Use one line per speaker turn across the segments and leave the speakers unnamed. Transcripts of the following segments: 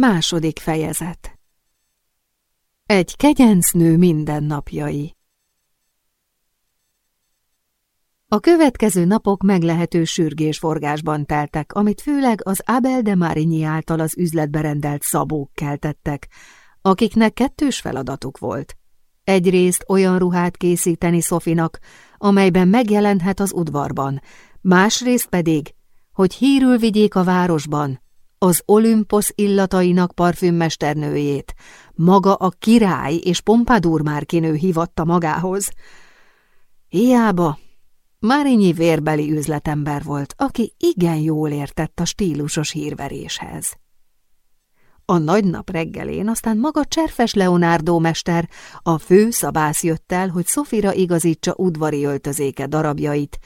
Második fejezet Egy kegyencnő mindennapjai A következő napok meglehető sürgésforgásban teltek, amit főleg az Abel de Marigny által az üzletbe rendelt szabók keltettek, akiknek kettős feladatuk volt. Egyrészt olyan ruhát készíteni Szofinak, amelyben megjelenthet az udvarban, másrészt pedig, hogy hírül vigyék a városban, az Olympos illatainak parfümmesternőjét, maga a király és Pompadour márkinő hívatta magához. Hiába, Márinyi vérbeli üzletember volt, aki igen jól értett a stílusos hírveréshez. A nagy nap reggelén aztán maga Cserfes Leonardo mester, a fő szabász jött el, hogy Szofira igazítsa udvari öltözéke darabjait,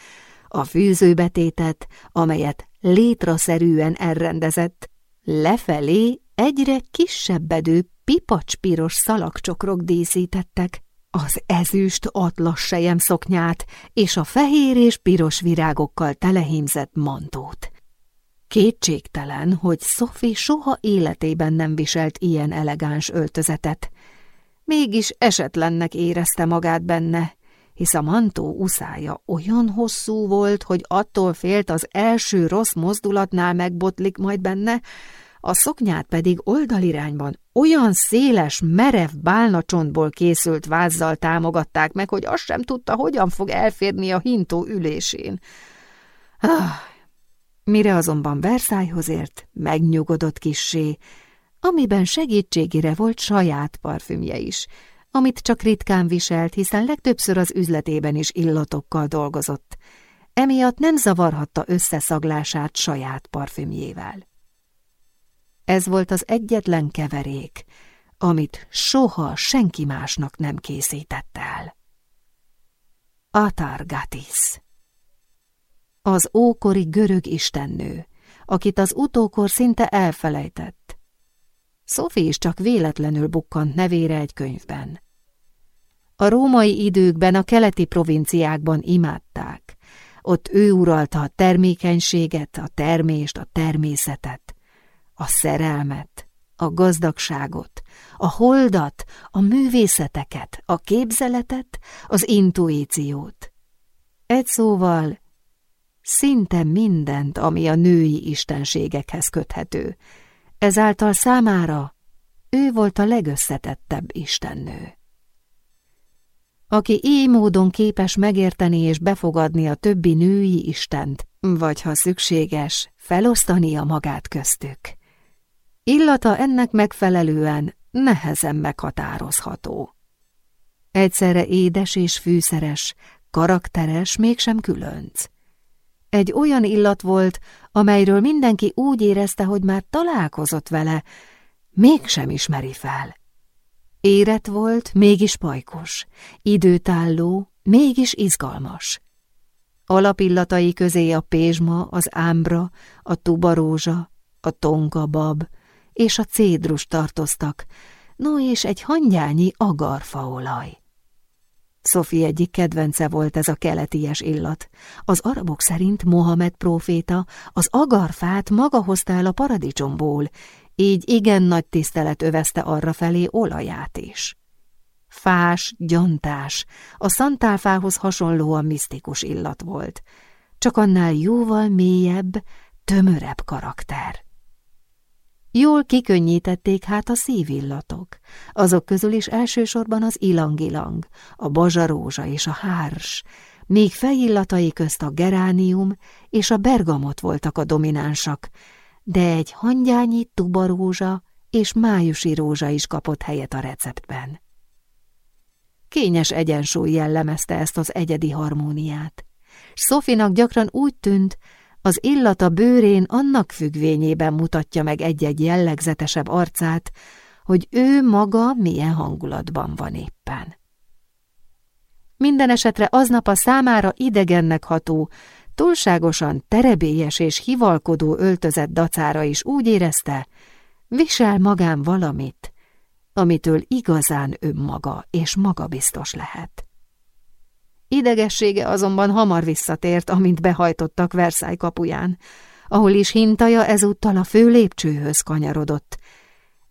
a fűzőbetétet, amelyet létraszerűen elrendezett, lefelé egyre kisebbedő pipacspiros szalagcsokrok díszítettek, az ezüst atlas sejem szoknyát és a fehér és piros virágokkal telehímzett mantót. Kétségtelen, hogy Sophie soha életében nem viselt ilyen elegáns öltözetet. Mégis esetlennek érezte magát benne, hisz a mantó uszája olyan hosszú volt, hogy attól félt az első rossz mozdulatnál megbotlik majd benne, a szoknyát pedig oldalirányban olyan széles, merev bálnacsontból készült vázzal támogatták meg, hogy azt sem tudta, hogyan fog elférni a hintó ülésén. Ah, mire azonban Versailleshoz ért, megnyugodott kissé, amiben segítségére volt saját parfümje is, amit csak ritkán viselt, hiszen legtöbbször az üzletében is illatokkal dolgozott. Emiatt nem zavarhatta összeszaglását saját parfümjével. Ez volt az egyetlen keverék, amit soha senki másnak nem készített el. Atargatis Az ókori görög istennő, akit az utókor szinte elfelejtett. Sophie is csak véletlenül bukkant nevére egy könyvben. A római időkben a keleti provinciákban imádták. Ott ő uralta a termékenységet, a termést, a természetet, a szerelmet, a gazdagságot, a holdat, a művészeteket, a képzeletet, az intuíciót. Egy szóval szinte mindent, ami a női istenségekhez köthető. Ezáltal számára ő volt a legösszetettebb istennő aki így módon képes megérteni és befogadni a többi női istent, vagy ha szükséges, felosztania magát köztük. Illata ennek megfelelően nehezen meghatározható. Egyszerre édes és fűszeres, karakteres, mégsem különc. Egy olyan illat volt, amelyről mindenki úgy érezte, hogy már találkozott vele, mégsem ismeri fel. Érett volt, mégis pajkos, időtálló, mégis izgalmas. Alapillatai közé a pézsma, az ámbra, a tubarózsa, a tonka bab és a cédrus tartoztak, no és egy hangyányi agarfaolaj. Szofi egyik kedvence volt ez a keleties illat. Az arabok szerint Mohamed próféta az agarfát maga hozta el a paradicsomból, így igen nagy tisztelet övezte arra felé olaját is. Fás, gyantás, a szantálfához hasonlóan misztikus illat volt, csak annál jóval mélyebb, tömörebb karakter. Jól kikönnyítették hát a szívillatok, azok közül is elsősorban az ilangilang, a bazsarózsa és a hárs, míg fejillatai közt a geránium és a bergamot voltak a dominánsak, de egy hangyányi tubarózsa és májusi rózsa is kapott helyet a receptben. Kényes egyensúly jellemezte ezt az egyedi harmóniát. Szofinak gyakran úgy tűnt, az illata bőrén annak függvényében mutatja meg egy-egy jellegzetesebb arcát, hogy ő maga milyen hangulatban van éppen. Minden esetre aznap a számára idegennek ható, túlságosan terebélyes és hivalkodó öltözett dacára is úgy érezte, visel magán valamit, amitől igazán önmaga és magabiztos lehet. Idegessége azonban hamar visszatért, amint behajtottak Versailles kapuján, ahol is hintaja ezúttal a fő lépcsőhöz kanyarodott,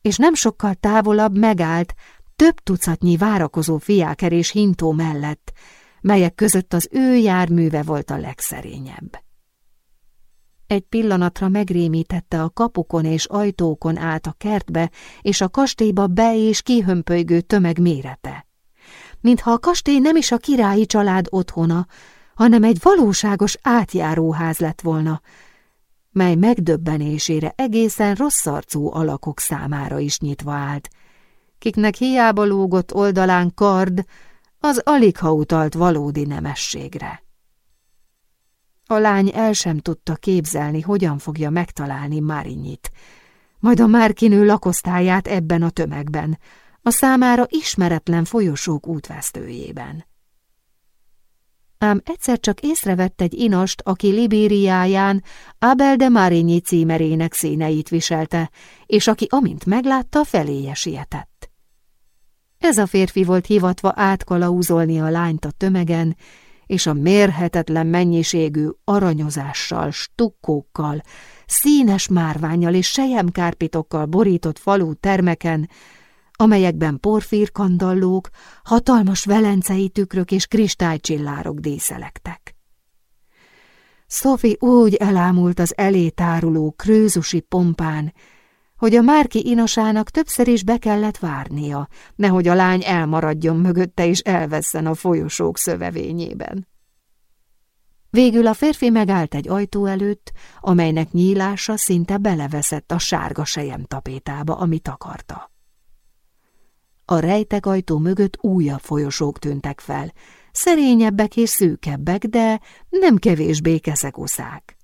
és nem sokkal távolabb megállt több tucatnyi várakozó fiáker és hintó mellett, melyek között az ő járműve volt a legszerényebb. Egy pillanatra megrémítette a kapukon és ajtókon át a kertbe, és a kastélyba be- és kihömpölygő tömeg mérete. Mintha a kastély nem is a királyi család otthona, hanem egy valóságos átjáróház lett volna, mely megdöbbenésére egészen rossz arcú alakok számára is nyitva állt, kiknek hiába lógott oldalán kard, az alig ha utalt valódi nemességre. A lány el sem tudta képzelni, hogyan fogja megtalálni Marinyit, majd a Márkinő lakosztályát ebben a tömegben, a számára ismeretlen folyosók útvesztőjében. Ám egyszer csak észrevett egy inast, aki Libériáján Abel de Marigny címerének színeit viselte, és aki amint meglátta, feléje sietett. Ez a férfi volt hivatva átkalauzolni a lányt a tömegen, és a mérhetetlen mennyiségű aranyozással, stukkókkal, színes márványjal és sejemkárpitokkal borított falú termeken, amelyekben porfírkandallók, hatalmas velencei tükrök és kristálycsillárok díszelektek. Sophie úgy elámult az elé táruló krőzusi pompán, hogy a Márki inasának többször is be kellett várnia, nehogy a lány elmaradjon mögötte és elvesszen a folyosók szövevényében. Végül a férfi megállt egy ajtó előtt, amelynek nyílása szinte beleveszett a sárga sejem tapétába, amit akarta. A rejtek ajtó mögött újabb folyosók tűntek fel, szerényebbek és szűkebbek, de nem kevésbé keszekoszák.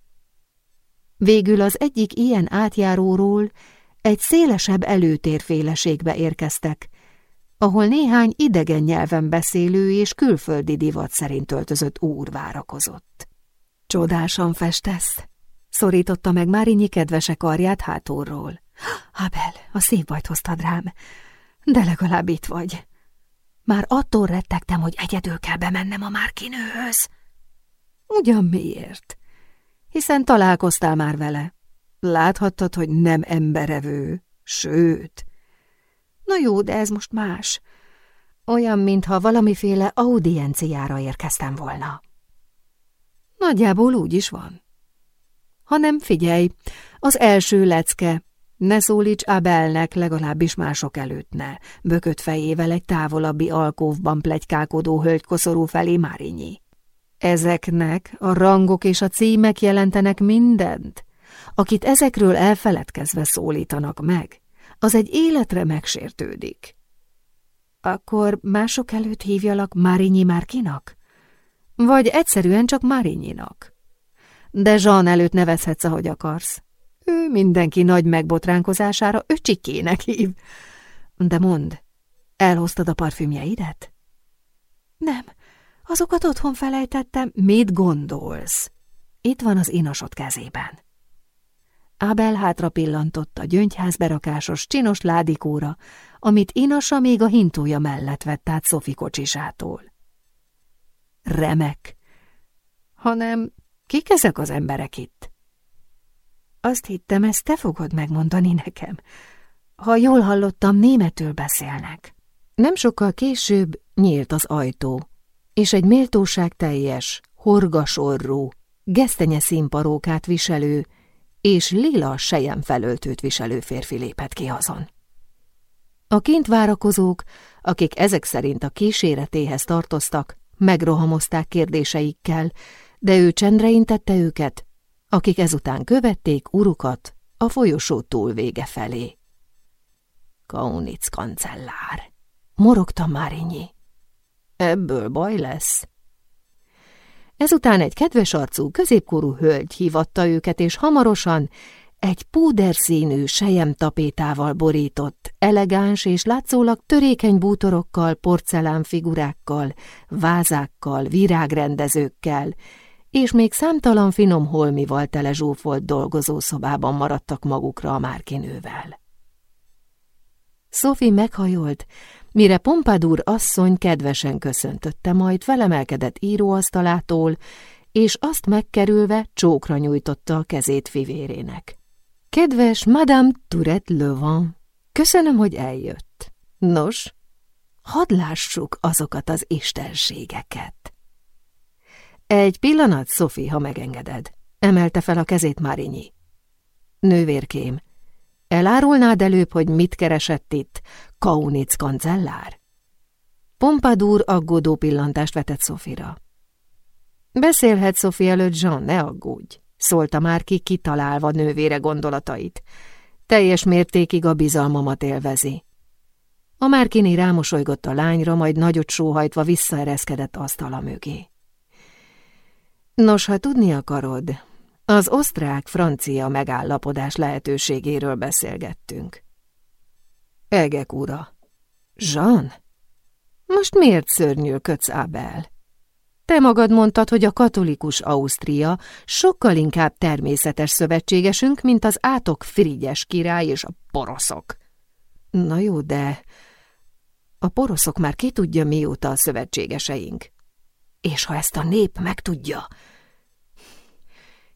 Végül az egyik ilyen átjáróról egy szélesebb előtérféleségbe érkeztek, ahol néhány idegen nyelven beszélő és külföldi divat szerint öltözött úr várakozott. Csodásan festesz, szorította meg Márinyi kedvese karját hátulról. Abel, a szép bajt hoztad rám, de legalább itt vagy. Már attól rettegtem, hogy egyedül kell bemennem a Márkinőhöz. Ugyan miért? Hiszen találkoztál már vele. Láthattad, hogy nem emberevő, sőt. Na jó, de ez most más. Olyan, mintha valamiféle audienciára érkeztem volna. Nagyjából úgy is van. Hanem figyelj, az első lecke, ne szólíts Abelnek, legalábbis mások előtt ne, bökött fejével egy távolabbi alkóvban plegykálkodó hölgykoszorú felé Márinyi. Ezeknek a rangok és a címek jelentenek mindent, akit ezekről elfeledkezve szólítanak meg, az egy életre megsértődik. Akkor mások előtt hívjalak Márinyi Márkinak? Vagy egyszerűen csak Márinyinak? De Jean előtt nevezhetsz, ahogy akarsz. Ő mindenki nagy megbotránkozására öcsikének hív. De mond, elhoztad a parfümjeidet? Nem, azokat otthon felejtettem. Mit gondolsz? Itt van az inasod kezében. Ábel hátra pillantott a gyöngyházberakásos csinos ládikóra, amit Inasa még a hintója mellett vett át Szofi kocsisától. Remek! Hanem kik ezek az emberek itt? Azt hittem, ezt te fogod megmondani nekem. Ha jól hallottam, németül beszélnek. Nem sokkal később nyílt az ajtó, és egy méltóság teljes, horgasorrú, gesztenye színparókát viselő és lila sejem felöltőt viselő férfi lépett ki azon. A kint várakozók, akik ezek szerint a kíséretéhez tartoztak, megrohamozták kérdéseikkel, de ő csendre intette őket, akik ezután követték urukat a folyosó túlvége felé. Kaunitz kancellár, morogta Márinyi. Ebből baj lesz. Ezután egy kedves arcú, középkorú hölgy hívatta őket, és hamarosan egy púderszínű tapétával borított, elegáns és látszólag törékeny bútorokkal, porcelánfigurákkal, vázákkal, virágrendezőkkel, és még számtalan finom holmival tele zsúfolt dolgozószobában maradtak magukra a márkinővel. Sophie meghajolt, mire Pompadour asszony kedvesen köszöntötte, majd felemelkedett íróasztalától, és azt megkerülve csókra nyújtotta a kezét fivérének. Kedves Madame Tourette Levant, Köszönöm, hogy eljött. Nos, hadd lássuk azokat az istenségeket. Egy pillanat, Szofi, ha megengeded. Emelte fel a kezét Márinyi. Nővérkém, elárulnád előbb, hogy mit keresett itt Kaunic kancellár? Pompadour aggódó pillantást vetett Szofira. Beszélhet Szofi előtt, Jean, ne aggódj, szólta már ki, kitalálva nővére gondolatait. Teljes mértékig a bizalmamat élvezi. A Márkini rámosolygott a lányra, majd nagyot sóhajtva visszaereszkedett asztala mögé. Nos, ha tudni akarod, az osztrák-francia megállapodás lehetőségéről beszélgettünk. Egek ura. Jean? Most miért szörnyűködsz, Abel? Te magad mondtad, hogy a katolikus Ausztria sokkal inkább természetes szövetségesünk, mint az átok Frigyes király és a poroszok. Na jó, de a poroszok már ki tudja, mióta a szövetségeseink. És ha ezt a nép megtudja,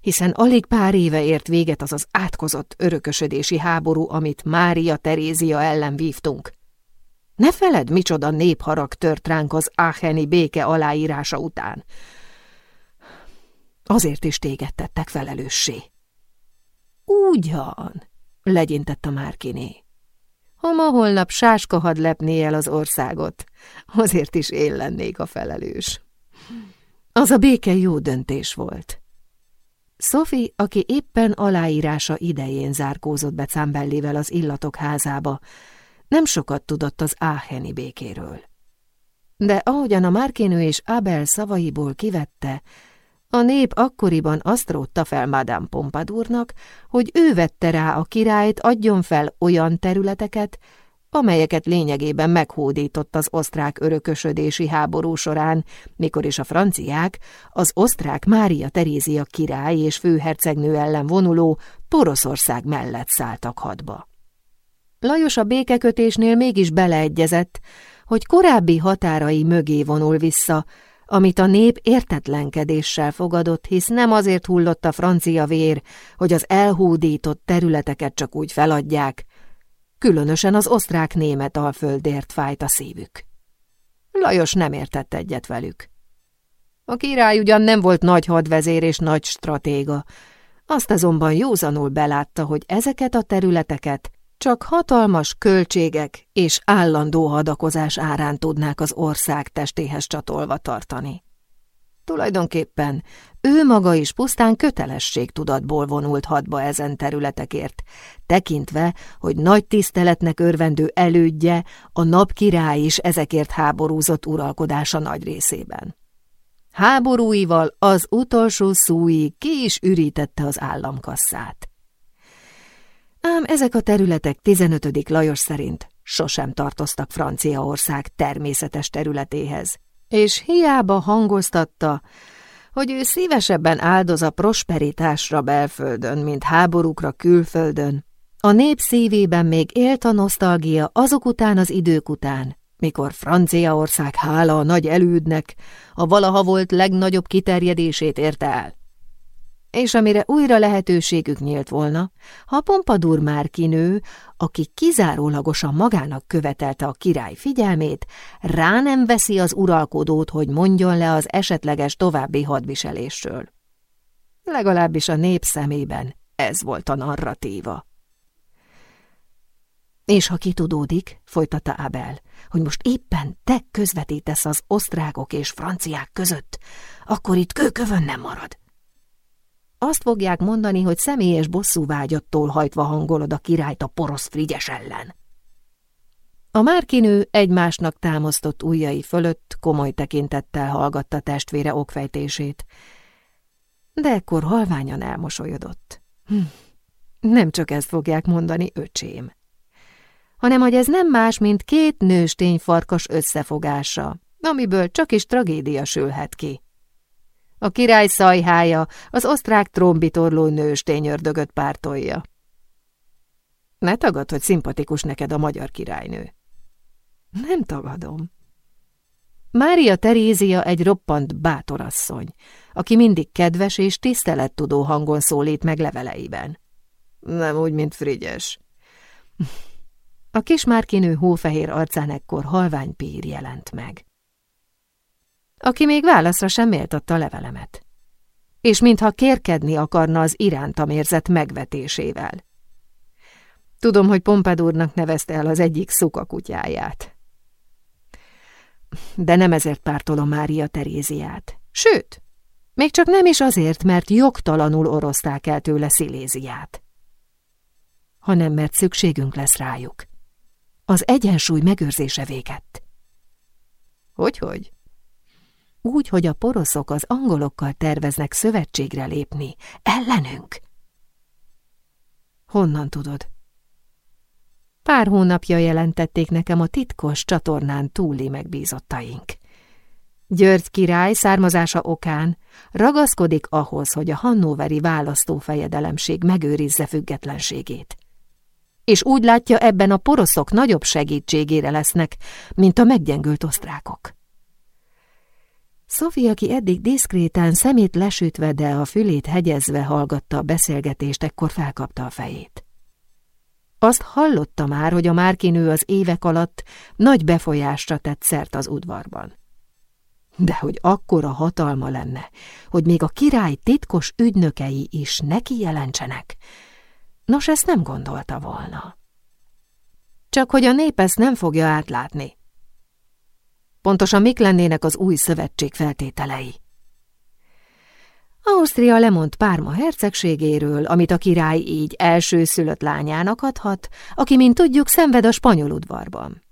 hiszen alig pár éve ért véget az az átkozott örökösödési háború, amit Mária Terézia ellen vívtunk. Ne feled, micsoda népharag tört ránk az Áheni béke aláírása után. Azért is téged tettek felelőssé. Ugyan, legyintett a Márkiné. Ha ma holnap sáska had lepné el az országot, azért is én lennék a felelős. Az a béke jó döntés volt. Sophie, aki éppen aláírása idején zárkózott be Cámbellével az illatok házába, nem sokat tudott az áheni békéről. De ahogyan a Márkénő és Abel szavaiból kivette, a nép akkoriban azt rótta fel Madame Pompadournak, hogy ő vette rá a királyt, adjon fel olyan területeket, amelyeket lényegében meghódított az osztrák örökösödési háború során, mikor is a franciák az osztrák Mária Terézia király és főhercegnő ellen vonuló Poroszország mellett szálltak hadba. Lajos a békekötésnél mégis beleegyezett, hogy korábbi határai mögé vonul vissza, amit a nép értetlenkedéssel fogadott, hisz nem azért hullott a francia vér, hogy az elhódított területeket csak úgy feladják, különösen az osztrák-német alföldért fájt a szívük. Lajos nem értett egyet velük. A király ugyan nem volt nagy hadvezér és nagy stratéga, azt azonban józanul belátta, hogy ezeket a területeket csak hatalmas költségek és állandó hadakozás árán tudnák az ország testéhez csatolva tartani. Tulajdonképpen ő maga is pusztán kötelességtudatból vonult hadba ezen területekért, tekintve, hogy nagy tiszteletnek örvendő elődje, a nap király is ezekért háborúzott uralkodása nagy részében. Háborúival az utolsó szúi ki is ürítette az államkasszát. Ám ezek a területek 15. Lajos szerint sosem tartoztak Franciaország természetes területéhez, és hiába hangoztatta, hogy ő szívesebben áldoz a prosperitásra belföldön, mint háborúkra külföldön. A nép szívében még élt a nosztalgia azok után az idők után, mikor Franciaország hála a nagy elődnek a valaha volt legnagyobb kiterjedését érte el és amire újra lehetőségük nyílt volna, ha Pompadur már kinő, aki kizárólagosan magának követelte a király figyelmét, rá nem veszi az uralkodót, hogy mondjon le az esetleges további hadviselésről. Legalábbis a nép szemében ez volt a narratíva. És ha kitudódik, folytatta Abel, hogy most éppen te közvetítesz az osztrákok és franciák között, akkor itt kőkövön nem marad. Azt fogják mondani, hogy személyes bosszúvágyattól hajtva hangolod a királyt a porosz Frigyes ellen. A márkinő egymásnak támasztott ujjai fölött komoly tekintettel hallgatta testvére okfejtését, de ekkor halványan elmosolyodott. Hm, nem csak ezt fogják mondani, öcsém, hanem hogy ez nem más, mint két nőstény farkas összefogása, amiből csak is tragédia sülhet ki. A király szajhája az osztrák trombitorló nőstény ördögöt pártolja. Ne tagad, hogy szimpatikus neked a magyar királynő. Nem tagadom. Mária Terézia egy roppant bátorasszony, aki mindig kedves és tisztelettudó hangon szólít meg leveleiben. Nem úgy, mint Frigyes. A kis márkinő hófehér arcán ekkor halvány pír jelent meg. Aki még válaszra sem méltatta levelemet. És mintha kérkedni akarna az irántam érzett megvetésével. Tudom, hogy Pompádúrnak nevezte el az egyik szukakutyáját. De nem ezért pártolom Mária Teréziát. Sőt, még csak nem is azért, mert jogtalanul oroszták el tőle Sziléziát, hanem mert szükségünk lesz rájuk. Az egyensúly megőrzése véget. Hogyhogy? Úgy, hogy a poroszok az angolokkal terveznek szövetségre lépni, ellenünk. Honnan tudod? Pár hónapja jelentették nekem a titkos csatornán túli megbízottaink. György király származása okán ragaszkodik ahhoz, hogy a hannoveri választófejedelemség megőrizze függetlenségét. És úgy látja, ebben a poroszok nagyobb segítségére lesznek, mint a meggyengült osztrákok. Szofi, aki eddig diszkrétán szemét lesütve, de a fülét hegyezve hallgatta a beszélgetést, ekkor felkapta a fejét. Azt hallotta már, hogy a márkinő az évek alatt nagy befolyásra tett szert az udvarban. De hogy akkora hatalma lenne, hogy még a király titkos ügynökei is neki jelentsenek, nos, ezt nem gondolta volna. Csak hogy a nép ezt nem fogja átlátni. Pontosan mik lennének az új szövetség feltételei? Ausztria lemond Párma hercegségéről, amit a király így elsőszülött lányának adhat, aki, mint tudjuk, szenved a spanyol udvarban.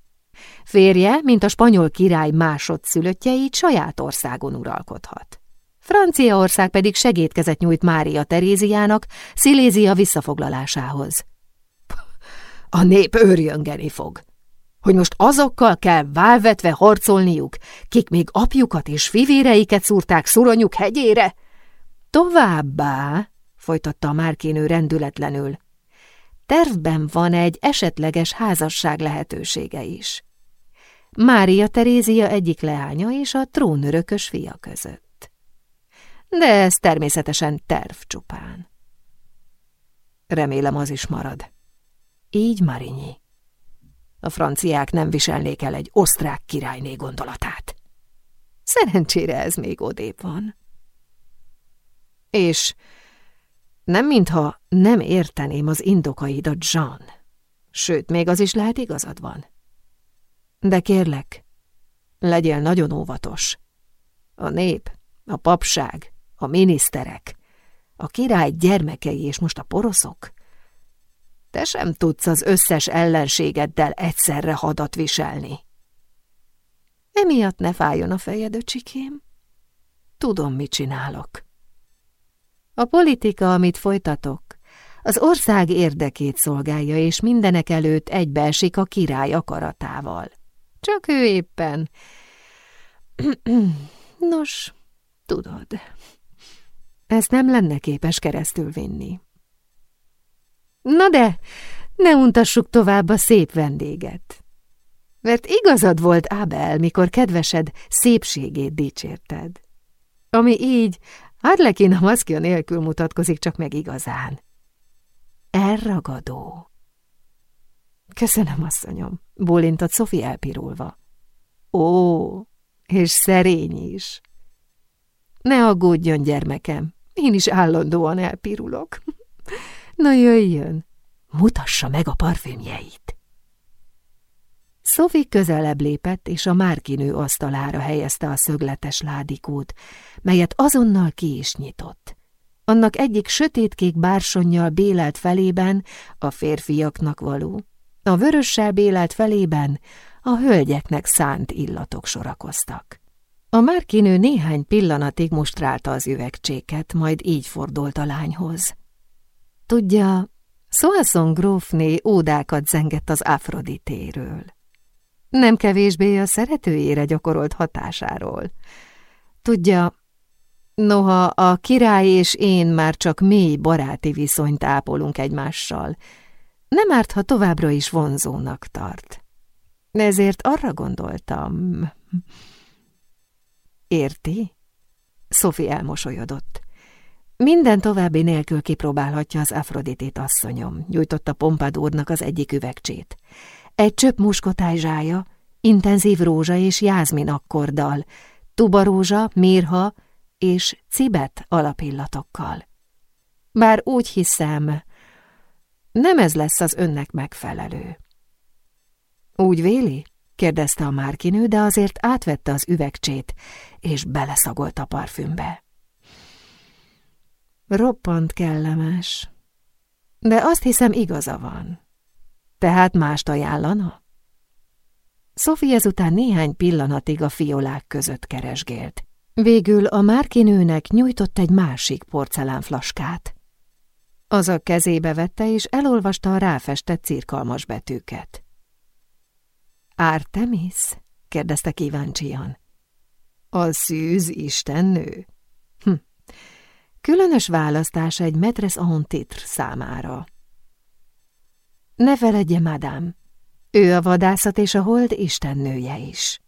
Férje, mint a spanyol király másodszülöttjeit saját országon uralkodhat. Franciaország pedig segítkezett nyújt Mária Teréziának Szilézia visszafoglalásához. A nép őrjöngeni fog, hogy most azokkal kell válvetve harcolniuk, kik még apjukat és fivéreiket szúrták szuronyuk hegyére, Továbbá, folytatta a márkénő rendületlenül, tervben van egy esetleges házasság lehetősége is. Mária Terézia egyik leánya és a trónörökös fia között. De ez természetesen terv csupán. Remélem az is marad. Így Marinyi. A franciák nem viselnék el egy osztrák királyné gondolatát. Szerencsére ez még odébb van és nem mintha nem érteném az indokaidat, Jean. Sőt, még az is lehet igazad van. De kérlek, legyél nagyon óvatos. A nép, a papság, a miniszterek, a király gyermekei és most a poroszok. Te sem tudsz az összes ellenségeddel egyszerre hadat viselni. Emiatt ne fájjon a fejed, öcsikém. Tudom, mit csinálok. A politika, amit folytatok, az ország érdekét szolgálja, és mindenek előtt egybeesik a király akaratával. Csak ő éppen... Nos, tudod, ezt nem lenne képes keresztül vinni. Na de, ne untassuk tovább a szép vendéget. Mert igazad volt, Ábel, mikor kedvesed szépségét dicsérted. Ami így Harlekin a maszkja nélkül mutatkozik csak meg igazán. Elragadó. Köszönöm, asszonyom, bólintott Szofi elpirulva. Ó, és szerény is. Ne aggódjon, gyermekem, én is állandóan elpirulok. Na jöjjön, mutassa meg a parfümjeit. Szofi közelebb lépett, és a márkinő asztalára helyezte a szögletes ládikót, melyet azonnal ki is nyitott. Annak egyik sötétkék bársonnyal bélelt felében a férfiaknak való, a vörössel bélelt felében a hölgyeknek szánt illatok sorakoztak. A márkinő néhány pillanatig mustrálta az üvegcséket, majd így fordult a lányhoz. Tudja, Soisson grófné ódákat zengett az Afroditéről nem kevésbé a szeretőjére gyakorolt hatásáról. Tudja, noha a király és én már csak mély baráti viszonyt ápolunk egymással, nem árt, ha továbbra is vonzónak tart. Ezért arra gondoltam... Érti? Sophie elmosolyodott. Minden további nélkül kipróbálhatja az Afroditét asszonyom, nyújtotta Pompadúrnak az egyik üvegcsét. egy csöpp muskotájzsája, intenzív rózsa és jázmin akkorddal, tubarózsa, mirha és cibet alapillatokkal. Bár úgy hiszem, nem ez lesz az önnek megfelelő. Úgy véli? kérdezte a márkinő, de azért átvette az üvegcsét, és beleszagolt a parfümbe. Roppant kellemes, de azt hiszem igaza van. Tehát mást ajánlana? Sophie ezután néhány pillanatig a fiolák között keresgélt. Végül a márkinőnek nyújtott egy másik porcelánflaskát. Az a kezébe vette, és elolvasta a ráfestett cirkalmas betűket. Artemis? kérdezte kíváncsian. A szűz istennő? Különös választás egy metres en titre számára. Ne feledje, madám, ő a vadászat és a hold istennője is.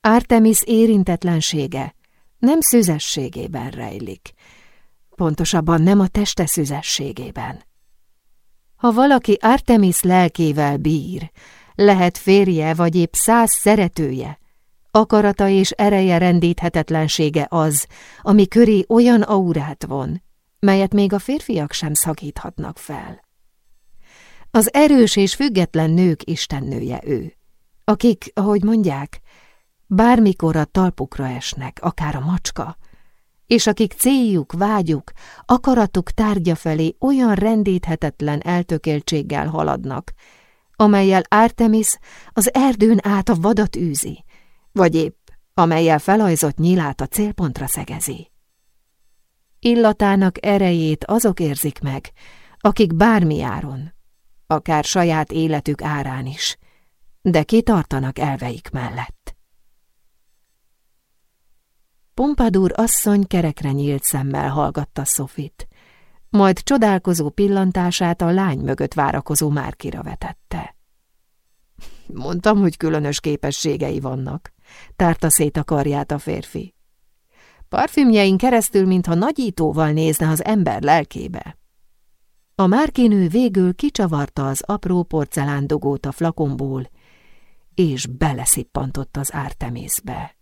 Artemis érintetlensége nem szüzességében rejlik, pontosabban nem a teste szüzességében. Ha valaki Artemis lelkével bír, lehet férje vagy épp száz szeretője, akarata és ereje rendíthetetlensége az, ami köré olyan aurát von, melyet még a férfiak sem szakíthatnak fel. Az erős és független nők istennője ő, akik, ahogy mondják, bármikor a talpukra esnek, akár a macska, és akik céljuk, vágyuk, akaratuk tárgya felé olyan rendíthetetlen eltökéltséggel haladnak, amelyel Artemis az erdőn át a vadat űzi, vagy épp amelyel felajzott nyilát a célpontra szegezi. Illatának erejét azok érzik meg, akik bármi áron, akár saját életük árán is, de kitartanak elveik mellett. Pompadour asszony kerekre nyílt szemmel hallgatta Sofit, majd csodálkozó pillantását a lány mögött várakozó Márkira vetette. Mondtam, hogy különös képességei vannak, tárta szét a karját a férfi. Parfümjein keresztül, mintha nagyítóval nézne az ember lelkébe. A márkinő végül kicsavarta az apró porcelándogót a flakomból, és beleszippantott az ártemészbe.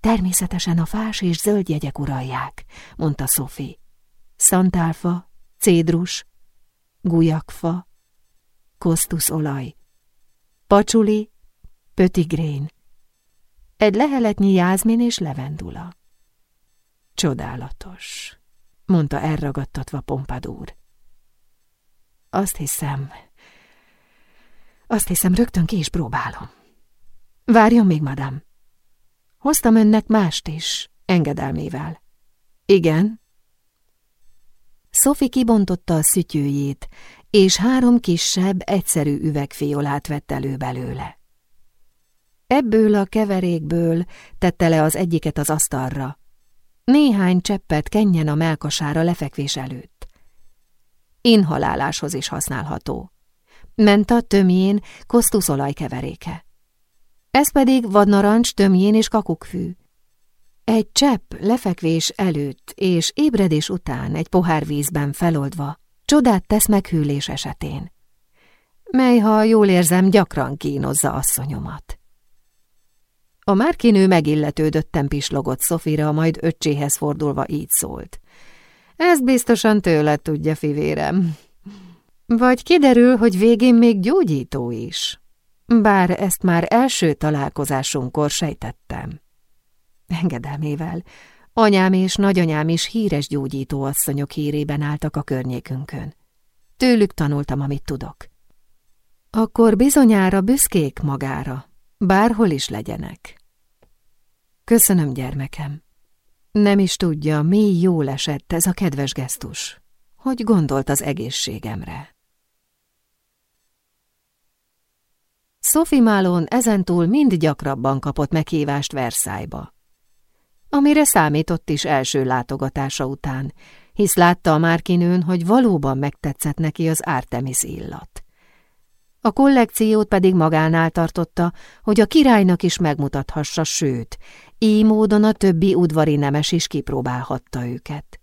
Természetesen a fás és zöld jegyek uralják, mondta Sophie. Szantálfa, cédrus, gulyakfa, kosztuszolaj, pacsuli, pötigrén, egy leheletnyi jázmin és levendula. Csodálatos mondta elragadtatva Pompadúr. Azt hiszem, azt hiszem, rögtön ki is próbálom. Várjon még, madám. Hoztam önnek mást is, engedelmével. Igen? Sophie kibontotta a szütyőjét, és három kisebb, egyszerű üvegfiolát vett elő belőle. Ebből a keverékből tette le az egyiket az asztalra, néhány cseppet kenjen a melkasára lefekvés előtt. Inhaláláshoz is használható. Menta tömjén kosztuszolaj keveréke. Ez pedig vadnarancs tömjén és kakukkfű. Egy csepp lefekvés előtt és ébredés után egy pohár vízben feloldva csodát tesz meghűlés esetén, mely, ha jól érzem, gyakran kínozza asszonyomat. A márkinő megilletődötten pislogott Szofira, majd öccséhez fordulva így szólt. Ezt biztosan tőled tudja, fivérem. Vagy kiderül, hogy végén még gyógyító is. Bár ezt már első találkozásunkkor sejtettem. Engedelmével, anyám és nagyanyám is híres gyógyító asszonyok hírében álltak a környékünkön. Tőlük tanultam, amit tudok. Akkor bizonyára büszkék magára, Bárhol is legyenek. Köszönöm, gyermekem. Nem is tudja, mi jól esett ez a kedves gesztus. Hogy gondolt az egészségemre? Sophie Malone ezentúl mind gyakrabban kapott meghívást Versailles-ba. Amire számított is első látogatása után, hisz látta a márkinőn, hogy valóban megtetszett neki az Artemis illat. A kollekciót pedig magánál tartotta, hogy a királynak is megmutathassa, sőt, így módon a többi udvari nemes is kipróbálhatta őket.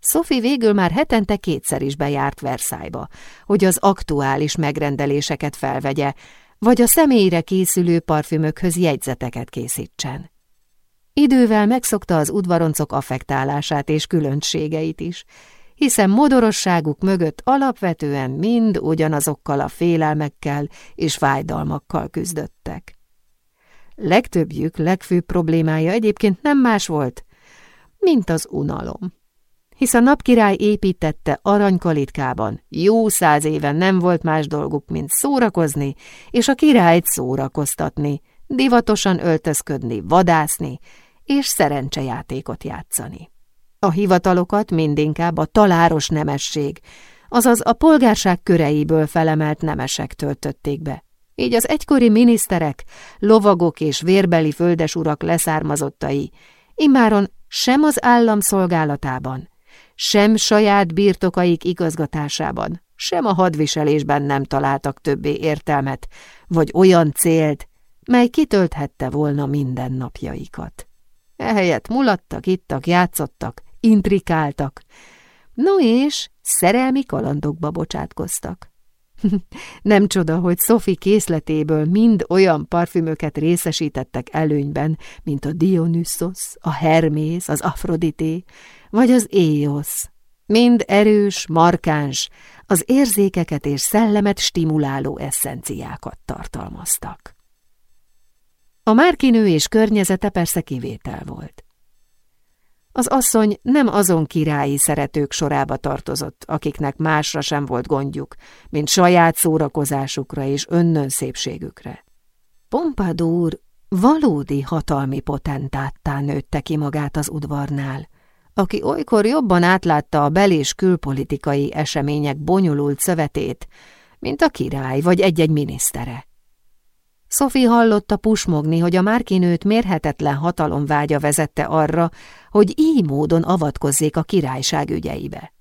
Sophie végül már hetente kétszer is bejárt Versailles-ba, hogy az aktuális megrendeléseket felvegye, vagy a személyre készülő parfümökhöz jegyzeteket készítsen. Idővel megszokta az udvaroncok affektálását és különbségeit is, hiszen modorosságuk mögött alapvetően mind ugyanazokkal a félelmekkel és fájdalmakkal küzdöttek. Legtöbbjük legfőbb problémája egyébként nem más volt, mint az unalom. Hisz a napkirály építette aranykalitkában, jó száz éven nem volt más dolguk, mint szórakozni, és a királyt szórakoztatni, divatosan öltözködni, vadászni, és szerencsejátékot játszani. A hivatalokat mindinkább a taláros nemesség, azaz a polgárság köreiből felemelt nemesek töltötték be. Így az egykori miniszterek, lovagok és vérbeli földesurak leszármazottai immáron sem az állam szolgálatában, sem saját birtokaik igazgatásában, sem a hadviselésben nem találtak többé értelmet, vagy olyan célt, mely kitölthette volna minden napjaikat. Ehelyett mulattak, ittak, játszottak, intrikáltak, no és szerelmi kalandokba bocsátkoztak. Nem csoda, hogy Sophie készletéből mind olyan parfümöket részesítettek előnyben, mint a Dionysos, a Hermész, az Afrodité, vagy az Éosz. Mind erős, markáns, az érzékeket és szellemet stimuláló eszenciákat tartalmaztak. A márkinő és környezete persze kivétel volt. Az asszony nem azon királyi szeretők sorába tartozott, akiknek másra sem volt gondjuk, mint saját szórakozásukra és önnön szépségükre. Pompadour valódi hatalmi potentáttá nőtte ki magát az udvarnál, aki olykor jobban átlátta a bel- és külpolitikai események bonyolult szövetét, mint a király vagy egy-egy minisztere. Sophie hallotta pusmogni, hogy a márkinőt mérhetetlen hatalomvágya vezette arra, hogy így módon avatkozzék a királyság ügyeibe.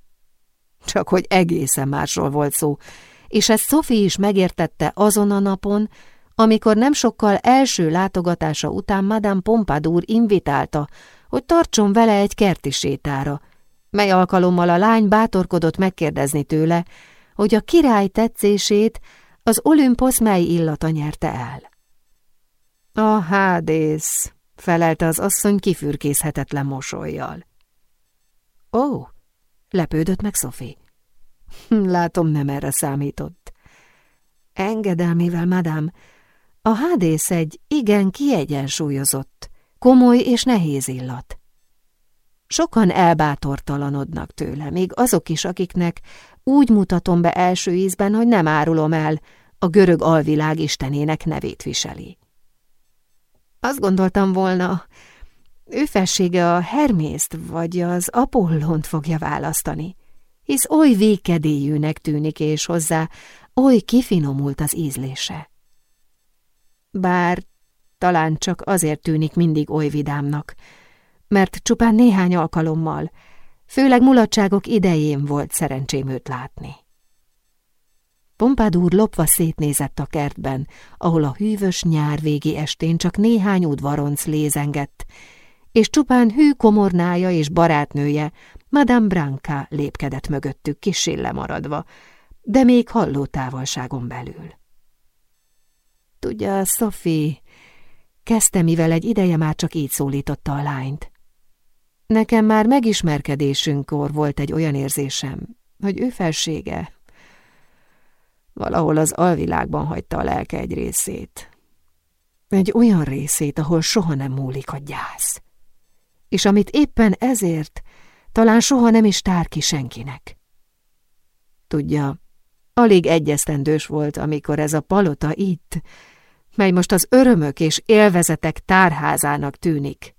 Csak hogy egészen másról volt szó, és ezt Sophie is megértette azon a napon, amikor nem sokkal első látogatása után Madame Pompadour invitálta, hogy tartson vele egy kerti sétára, mely alkalommal a lány bátorkodott megkérdezni tőle, hogy a király tetszését az Olympos mely illata nyerte el. A hádész, felelte az asszony kifürkészhetetlen mosolyjal. Ó, lepődött meg Sophie. Látom, nem erre számított. Engedelmével, madám, a hádész egy igen kiegyensúlyozott, komoly és nehéz illat. Sokan elbátortalanodnak tőle, még azok is, akiknek úgy mutatom be első ízben, hogy nem árulom el, a görög alvilág istenének nevét viseli. Azt gondoltam volna, ő felsége a Hermészt vagy az Apollont fogja választani, hisz oly vékedélyűnek tűnik, és hozzá oly kifinomult az ízlése. Bár talán csak azért tűnik mindig oly vidámnak, mert csupán néhány alkalommal, főleg mulatságok idején volt szerencsém őt látni. Pompádúr lopva szétnézett a kertben, ahol a hűvös nyár végi estén csak néhány udvaronc lézengett, és csupán hű komornája és barátnője, Madame Branca lépkedett mögöttük kissé lemaradva, de még halló távolságon belül. Tudja, Sophie, kezdte, mivel egy ideje már csak így szólította a lányt. Nekem már megismerkedésünkkor volt egy olyan érzésem, hogy ő felsége valahol az alvilágban hagyta a lelke egy részét. Egy olyan részét, ahol soha nem múlik a gyász. És amit éppen ezért talán soha nem is tár ki senkinek. Tudja, alig egyesztendős volt, amikor ez a palota itt, mely most az örömök és élvezetek tárházának tűnik,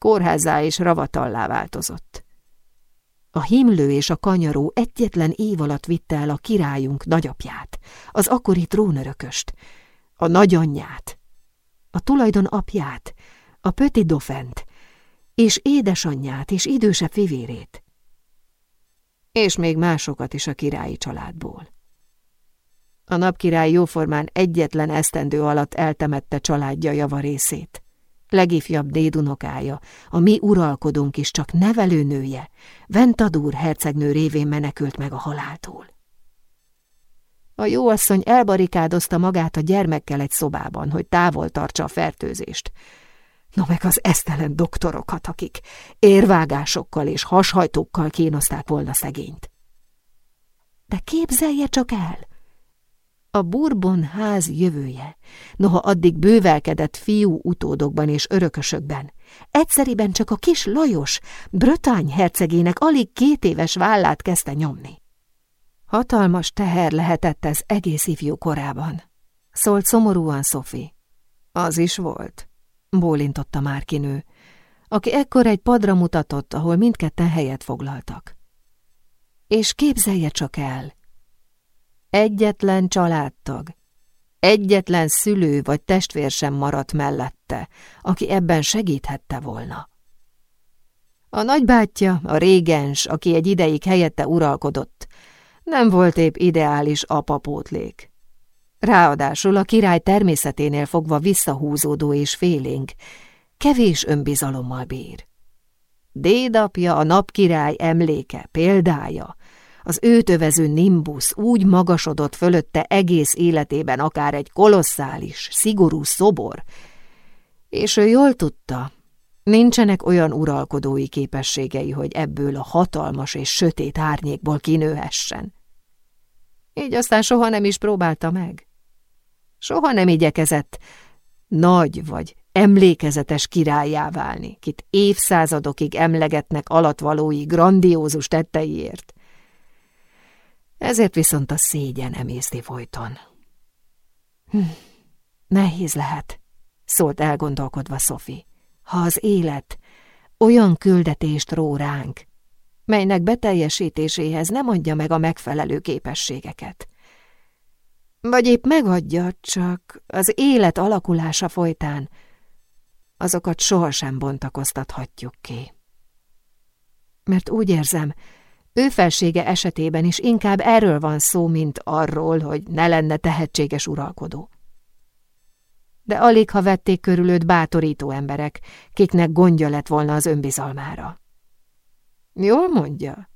kórházzá és ravatallá változott. A himlő és a kanyaró egyetlen év alatt vitte el a királyunk nagyapját, az akkori trónörököst, a nagyanyját, a tulajdon apját, a Pöti Dofent, és édesanyját és idősebb fivérét. És még másokat is a királyi családból. A napkirály jóformán egyetlen esztendő alatt eltemette családja javarészét. Legifjabb dédunokája, a mi uralkodónk is csak nevelőnője, Ventadur hercegnő révén menekült meg a haláltól. A jóasszony elbarikádozta magát a gyermekkel egy szobában, hogy távol tartsa a fertőzést. No meg az esztelen doktorokat, akik érvágásokkal és hashajtókkal kínozták volna szegényt. De képzelje csak el! A Bourbon ház jövője, noha addig bővelkedett fiú utódokban és örökösökben, egyszeriben csak a kis Lajos, Brötány hercegének alig két éves vállát kezdte nyomni. Hatalmas teher lehetett ez egész ifjú korában. Szólt szomorúan Szofi. Az is volt, bólintotta Márkinő, aki ekkor egy padra mutatott, ahol mindketten helyet foglaltak. És képzelje csak el, egyetlen családtag, egyetlen szülő vagy testvér sem maradt mellette, aki ebben segíthette volna. A nagybátyja, a régens, aki egy ideig helyette uralkodott, nem volt épp ideális apapótlék. Ráadásul a király természeténél fogva visszahúzódó és félénk, kevés önbizalommal bír. Dédapja a napkirály emléke, példája, az őt övező Nimbus úgy magasodott fölötte egész életében akár egy kolosszális, szigorú szobor, és ő jól tudta, nincsenek olyan uralkodói képességei, hogy ebből a hatalmas és sötét árnyékból kinőhessen. Így aztán soha nem is próbálta meg. Soha nem igyekezett nagy vagy emlékezetes királyá válni, kit évszázadokig emlegetnek alatvalói grandiózus tetteiért. Ezért viszont a szégyen emészti folyton. Hm, nehéz lehet, szólt elgondolkodva Szofi, ha az élet olyan küldetést ró ránk, melynek beteljesítéséhez nem adja meg a megfelelő képességeket. Vagy épp megadja, csak az élet alakulása folytán azokat sohasem bontakoztathatjuk ki. Mert úgy érzem, ő felsége esetében is inkább erről van szó, mint arról, hogy ne lenne tehetséges uralkodó. De alig, ha vették körül bátorító emberek, kiknek gondja lett volna az önbizalmára. Jól mondja.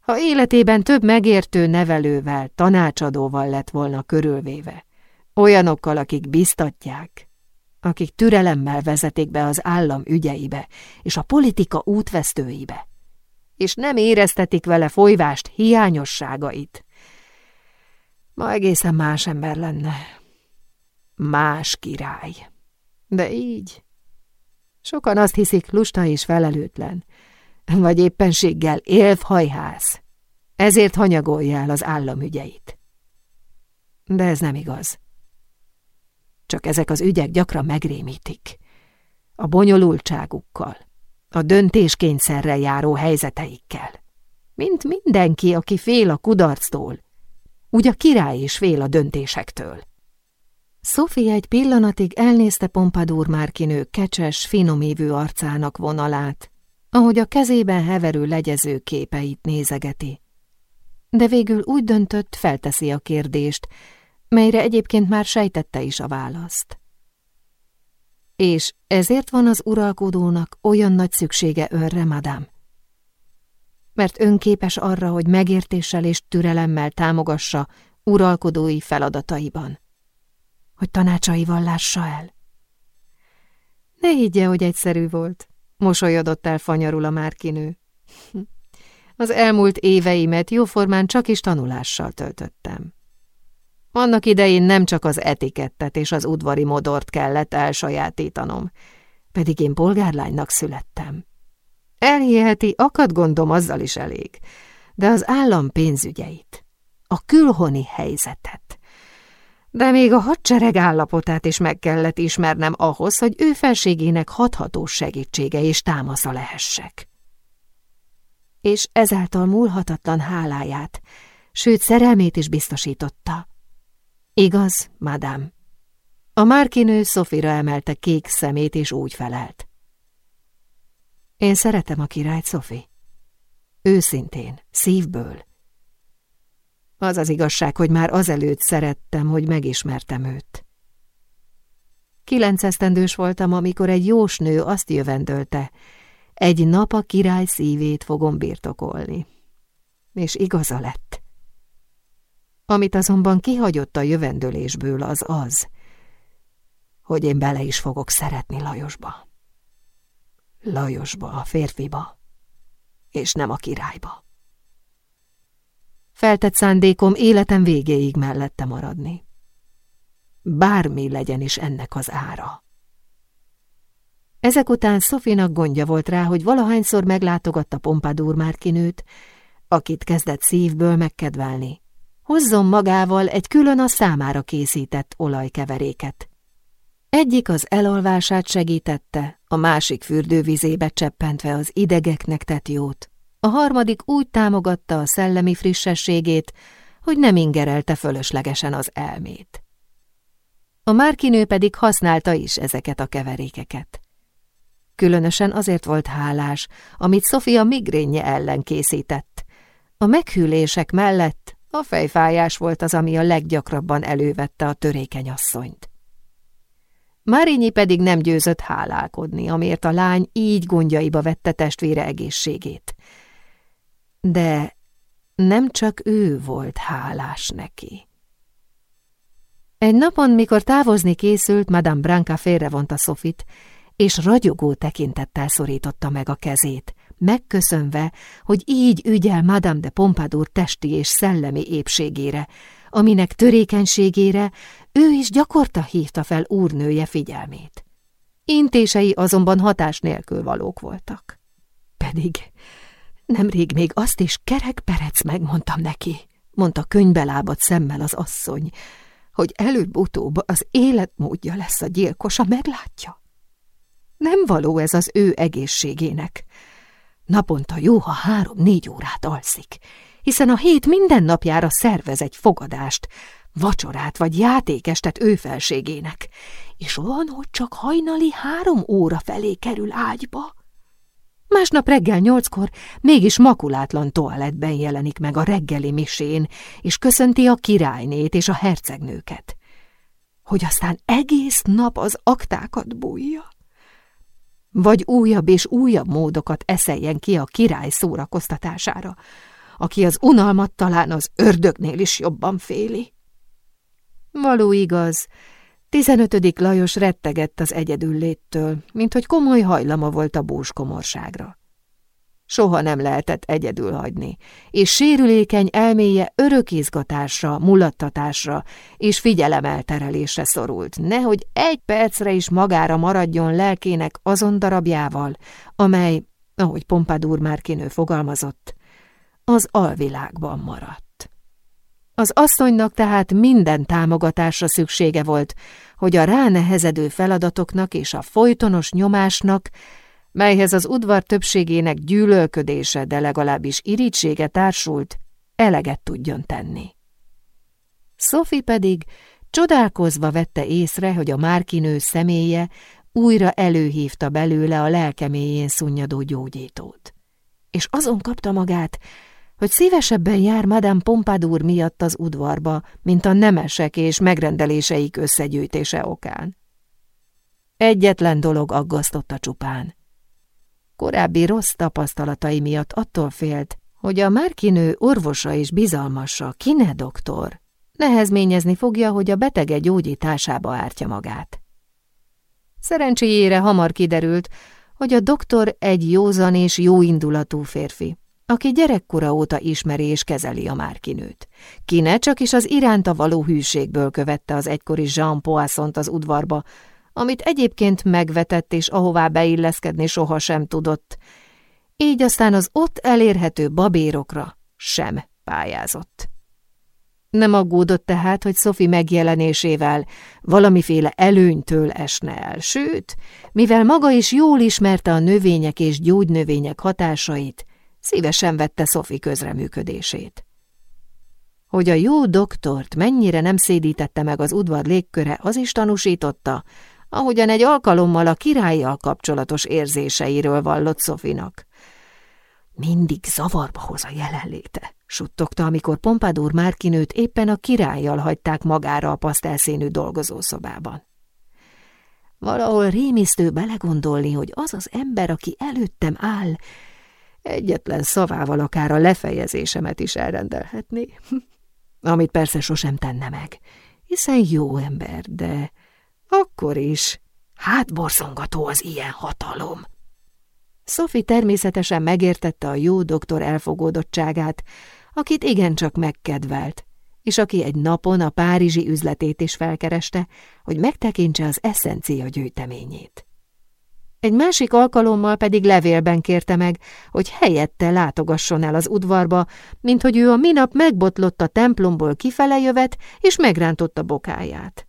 Ha életében több megértő nevelővel, tanácsadóval lett volna körülvéve, olyanokkal, akik biztatják, akik türelemmel vezetik be az állam ügyeibe és a politika útvesztőibe, és nem éreztetik vele folyvást hiányosságait. Ma egészen más ember lenne. Más király. De így. Sokan azt hiszik lusta és felelőtlen, vagy éppenséggel élvhajház. Ezért hanyagolja el az államügyeit. De ez nem igaz. Csak ezek az ügyek gyakran megrémítik. A bonyolultságukkal, a döntéskényszerrel járó helyzeteikkel. Mint mindenki, aki fél a kudarctól. Úgy a király is fél a döntésektől. Sophie egy pillanatig elnézte Pompadour márkinő kecses, finomévő arcának vonalát, ahogy a kezében heverő legyező képeit nézegeti. De végül úgy döntött, felteszi a kérdést, melyre egyébként már sejtette is a választ. És ezért van az uralkodónak olyan nagy szüksége önre, madám? Mert önképes arra, hogy megértéssel és türelemmel támogassa uralkodói feladataiban. Hogy tanácsaival lássa el. Ne higgye, hogy egyszerű volt, mosolyodott el fanyarul a márkinő. Az elmúlt éveimet jóformán csak is tanulással töltöttem. Annak idején nem csak az etikettet és az udvari modort kellett elsajátítanom, pedig én polgárlánynak születtem. Elhiheti, akad gondom azzal is elég, de az állam pénzügyeit, a külhoni helyzetet. De még a hadsereg állapotát is meg kellett ismernem ahhoz, hogy ő felségének hathatós segítsége és támasza lehessek. És ezáltal múlhatatlan háláját, sőt szerelmét is biztosította. Igaz, madám. A márkinő Szofira emelte kék szemét, és úgy felelt. Én szeretem a királyt, Szofi. Őszintén, szívből. Az az igazság, hogy már azelőtt szerettem, hogy megismertem őt. Kilencesztendős voltam, amikor egy jósnő azt jövendölte, egy nap a király szívét fogom birtokolni. És igaza lett. Amit azonban kihagyott a jövendőlésből, az az, hogy én bele is fogok szeretni Lajosba. Lajosba, a férfiba, és nem a királyba. Feltett szándékom életem végéig mellette maradni. Bármi legyen is ennek az ára. Ezek után Szofinak gondja volt rá, hogy valahányszor meglátogatta Pompadour Márkinőt, akit kezdett szívből megkedvelni. Hozzon magával egy külön a számára készített olajkeveréket. Egyik az elalvását segítette, a másik fürdővizébe cseppentve az idegeknek tett jót, a harmadik úgy támogatta a szellemi frissességét, hogy nem ingerelte fölöslegesen az elmét. A márkinő pedig használta is ezeket a keverékeket. Különösen azért volt hálás, amit Sofia migrénje ellen készített. A meghűlések mellett a fejfájás volt az, ami a leggyakrabban elővette a törékeny asszonyt. Márinyi pedig nem győzött hálálkodni, amért a lány így gondjaiba vette testvére egészségét. De nem csak ő volt hálás neki. Egy napon, mikor távozni készült, Madame Branca félrevonta Sofit, és ragyogó tekintettel szorította meg a kezét, megköszönve, hogy így ügyel Madame de Pompadour testi és szellemi épségére, aminek törékenységére ő is gyakorta hívta fel úrnője figyelmét. Intései azonban hatás nélkül valók voltak. Pedig nemrég még azt is kerek perec megmondtam neki, mondta könybelábat szemmel az asszony, hogy előbb-utóbb az életmódja lesz a gyilkosa, meglátja. Nem való ez az ő egészségének. Naponta jó, ha három-négy órát alszik, hiszen a hét minden napjára szervez egy fogadást, vacsorát vagy játékestet ő felségének, és van, hogy csak hajnali három óra felé kerül ágyba. Másnap reggel nyolckor mégis makulátlan toalettben jelenik meg a reggeli misén, és köszönti a királynét és a hercegnőket, hogy aztán egész nap az aktákat bújja. Vagy újabb és újabb módokat eszeljen ki a király szórakoztatására, aki az unalmat talán az ördögnél is jobban féli. Való igaz, tizenötödik Lajos rettegett az egyedülléttől, mint hogy komoly hajlama volt a búskomorságra. Soha nem lehetett egyedül hagyni, és sérülékeny elméje örök izgatásra, mulattatásra és figyelemelterelésre szorult, nehogy egy percre is magára maradjon lelkének azon darabjával, amely, ahogy Pompadour Márkinő fogalmazott, az alvilágban maradt. Az asszonynak tehát minden támogatásra szüksége volt, hogy a ránehezedő feladatoknak és a folytonos nyomásnak, melyhez az udvar többségének gyűlölködése, de legalábbis irítsége társult, eleget tudjon tenni. Sophie pedig csodálkozva vette észre, hogy a márkinő személye újra előhívta belőle a lelkeméjén szunnyadó gyógyítót. És azon kapta magát, hogy szívesebben jár Madame Pompadour miatt az udvarba, mint a nemesek és megrendeléseik összegyűjtése okán. Egyetlen dolog aggasztotta csupán. Korábbi rossz tapasztalatai miatt attól félt, hogy a márkinő orvosa és bizalmasa, Kine doktor, nehezményezni fogja, hogy a betege gyógyításába ártja magát. Szerencséjére hamar kiderült, hogy a doktor egy józan és jóindulatú férfi, aki gyerekkora óta ismeri és kezeli a márkinőt. Kine csak is az iránta való hűségből követte az egykori Jean Poissont az udvarba, amit egyébként megvetett és ahová beilleszkedni sohasem tudott, így aztán az ott elérhető babérokra sem pályázott. Nem aggódott tehát, hogy Sophie megjelenésével valamiféle előnytől esne el, sőt, mivel maga is jól ismerte a növények és gyógynövények hatásait, szívesen vette Sophie közreműködését. Hogy a jó doktort mennyire nem szédítette meg az udvar légköre, az is tanúsította, ahogyan egy alkalommal a királlyal kapcsolatos érzéseiről vallott Szofinak. Mindig zavarba hoz a jelenléte, suttogta, amikor Pompadour Márkinőt éppen a királlyal hagyták magára a pasztelszínű dolgozószobában. Valahol rémisztő belegondolni, hogy az az ember, aki előttem áll, egyetlen szavával akár a lefejezésemet is elrendelhetné, amit persze sosem tenne meg, hiszen jó ember, de akkor is hátborzongató az ilyen hatalom. Sophie természetesen megértette a jó doktor elfogódottságát, akit igencsak megkedvelt, és aki egy napon a párizsi üzletét is felkereste, hogy megtekintse az eszencia gyűjteményét. Egy másik alkalommal pedig levélben kérte meg, hogy helyette látogasson el az udvarba, mint hogy ő a minap megbotlott a templomból kifele jövet, és megrántotta bokáját.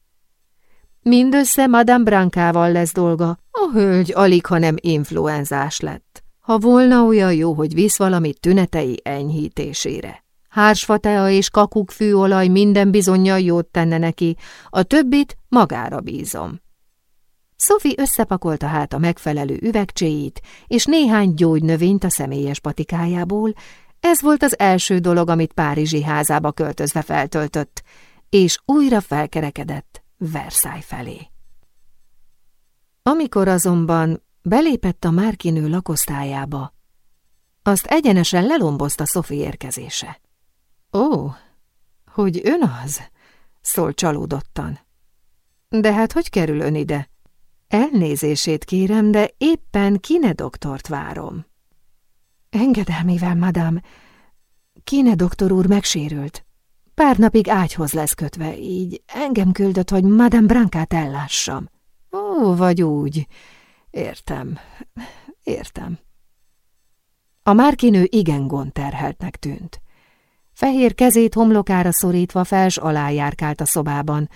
Mindössze Madame Brankával lesz dolga, a hölgy alig, hanem influenzás lett. Ha volna olyan jó, hogy visz valami tünetei enyhítésére. Hársfatea és kakuk fűolaj minden bizonyal jót tenne neki, a többit magára bízom. Sophie összepakolta hát a megfelelő üvegcséit és néhány gyógynövényt a személyes patikájából, ez volt az első dolog, amit Párizsi házába költözve feltöltött, és újra felkerekedett Versailles felé. Amikor azonban belépett a márkinő lakosztályába, azt egyenesen lelombozta Sophie érkezése. Ó, hogy ön az? szólt csalódottan. De hát hogy kerül ön ide? Elnézését kérem, de éppen Kine doktort várom. Engedelmével, madám. Kine doktor úr megsérült. Pár napig ágyhoz lesz kötve, így engem küldött, hogy Madame Brankát ellássam. Ó, vagy úgy. Értem, értem. A márkinő igen gondterheltnek tűnt. Fehér kezét homlokára szorítva fels alá járkált a szobában,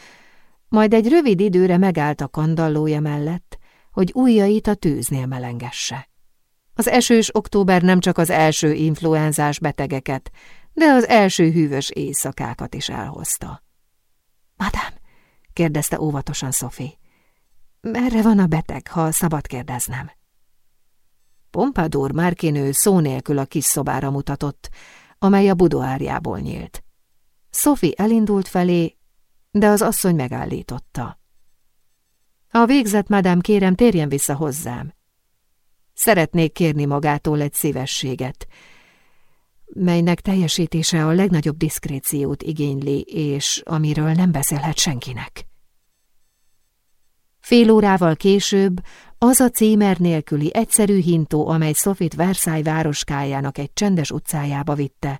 majd egy rövid időre megállt a kandallója mellett, hogy ujjait a tűznél melengesse. Az esős október nem csak az első influenzás betegeket, de az első hűvös éjszakákat is elhozta. – Madám, kérdezte óvatosan Sophie. Merre van a beteg, ha szabad kérdeznem? Pompadour márkinő szó nélkül a kis szobára mutatott, amely a budoárjából nyílt. Sophie elindult felé, de az asszony megállította. A végzett, madám, kérem, térjen vissza hozzám. Szeretnék kérni magától egy szívességet, melynek teljesítése a legnagyobb diszkréciót igényli, és amiről nem beszélhet senkinek. Fél órával később az a címer nélküli egyszerű hintó, amely Sofit Versailles városkájának egy csendes utcájába vitte,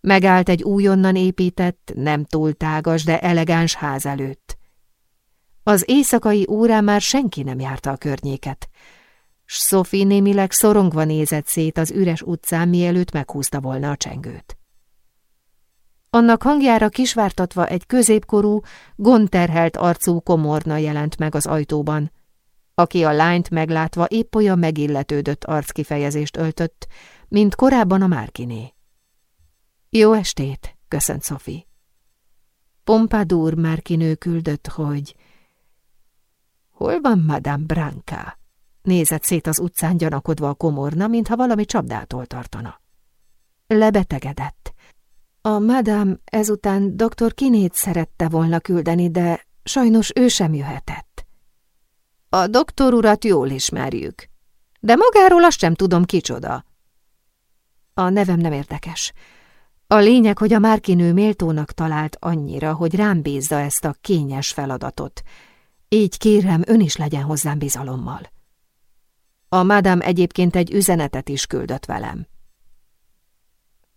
megállt egy újonnan épített, nem túl tágas, de elegáns ház előtt. Az éjszakai órán már senki nem járta a környéket, s Sophie némileg szorongva nézett szét az üres utcán, mielőtt meghúzta volna a csengőt. Annak hangjára kisvártatva egy középkorú, gondterhelt arcú komorna jelent meg az ajtóban, aki a lányt meglátva épp olyan megilletődött arckifejezést öltött, mint korábban a Márkiné. Jó estét, köszönt Sophie. Pompadour Márkinő küldött, hogy... Hol van Madame Branca? Nézett szét az utcán gyanakodva a komorna, mintha valami csapdától tartana. Lebetegedett. A madám ezután doktor Kinét szerette volna küldeni, de sajnos ő sem jöhetett. A doktor urat jól ismerjük, de magáról azt sem tudom kicsoda. A nevem nem érdekes. A lényeg, hogy a márkinő méltónak talált annyira, hogy rám bízza ezt a kényes feladatot. Így kérem, ön is legyen hozzám bizalommal. A mádám egyébként egy üzenetet is küldött velem.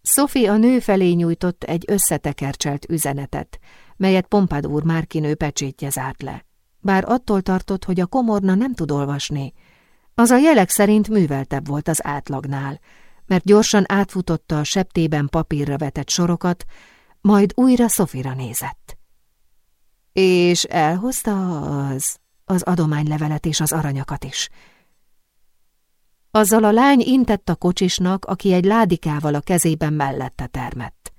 Sophie a nő felé nyújtott egy összetekercselt üzenetet, melyet Pompadour márkinő pecsétje zárt le. Bár attól tartott, hogy a komorna nem tud olvasni, az a jelek szerint műveltebb volt az átlagnál, mert gyorsan átfutotta a septében papírra vetett sorokat, majd újra Sofira nézett. És elhozta az, az adománylevelet és az aranyakat is. Azzal a lány intett a kocsisnak, aki egy ládikával a kezében mellette termett.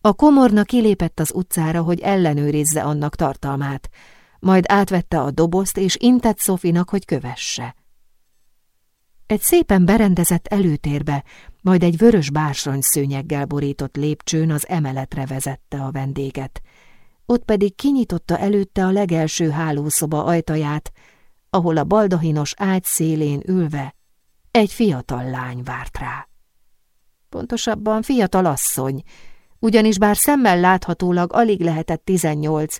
A komorna kilépett az utcára, hogy ellenőrizze annak tartalmát, majd átvette a dobozt, és intett Szofinak, hogy kövesse. Egy szépen berendezett előtérbe, majd egy vörös bársony szőnyeggel borított lépcsőn az emeletre vezette a vendéget, ott pedig kinyitotta előtte a legelső hálószoba ajtaját, ahol a baldahinos ágy szélén ülve egy fiatal lány várt rá. Pontosabban fiatal asszony, ugyanis bár szemmel láthatólag alig lehetett tizennyolc,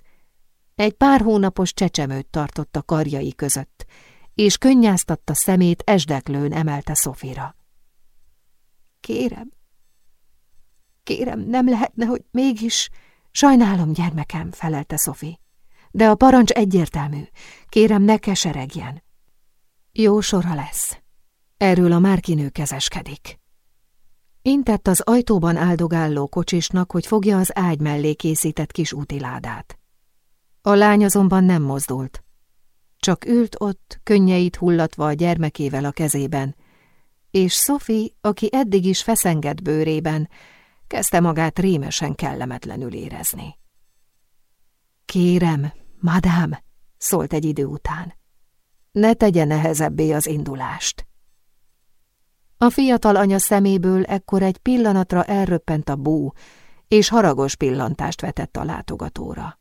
egy pár hónapos csecsemőt tartott a karjai között, és könnyáztatta szemét esdeklőn emelte Szofira. Kérem, kérem, nem lehetne, hogy mégis... Sajnálom, gyermekem, felelte Szofi. De a parancs egyértelmű. Kérem, ne keseregjen. Jó sora lesz. Erről a márkinő kezeskedik. Intett az ajtóban áldogáló kocsisnak, hogy fogja az ágy mellé készített kis útiládát. A lány azonban nem mozdult. Csak ült ott, könnyeit hullatva a gyermekével a kezében, és Sophie, aki eddig is feszengett bőrében, kezdte magát rémesen kellemetlenül érezni. Kérem, madám, szólt egy idő után, ne tegye nehezebbé az indulást. A fiatal anya szeméből ekkor egy pillanatra elröppent a bú, és haragos pillantást vetett a látogatóra.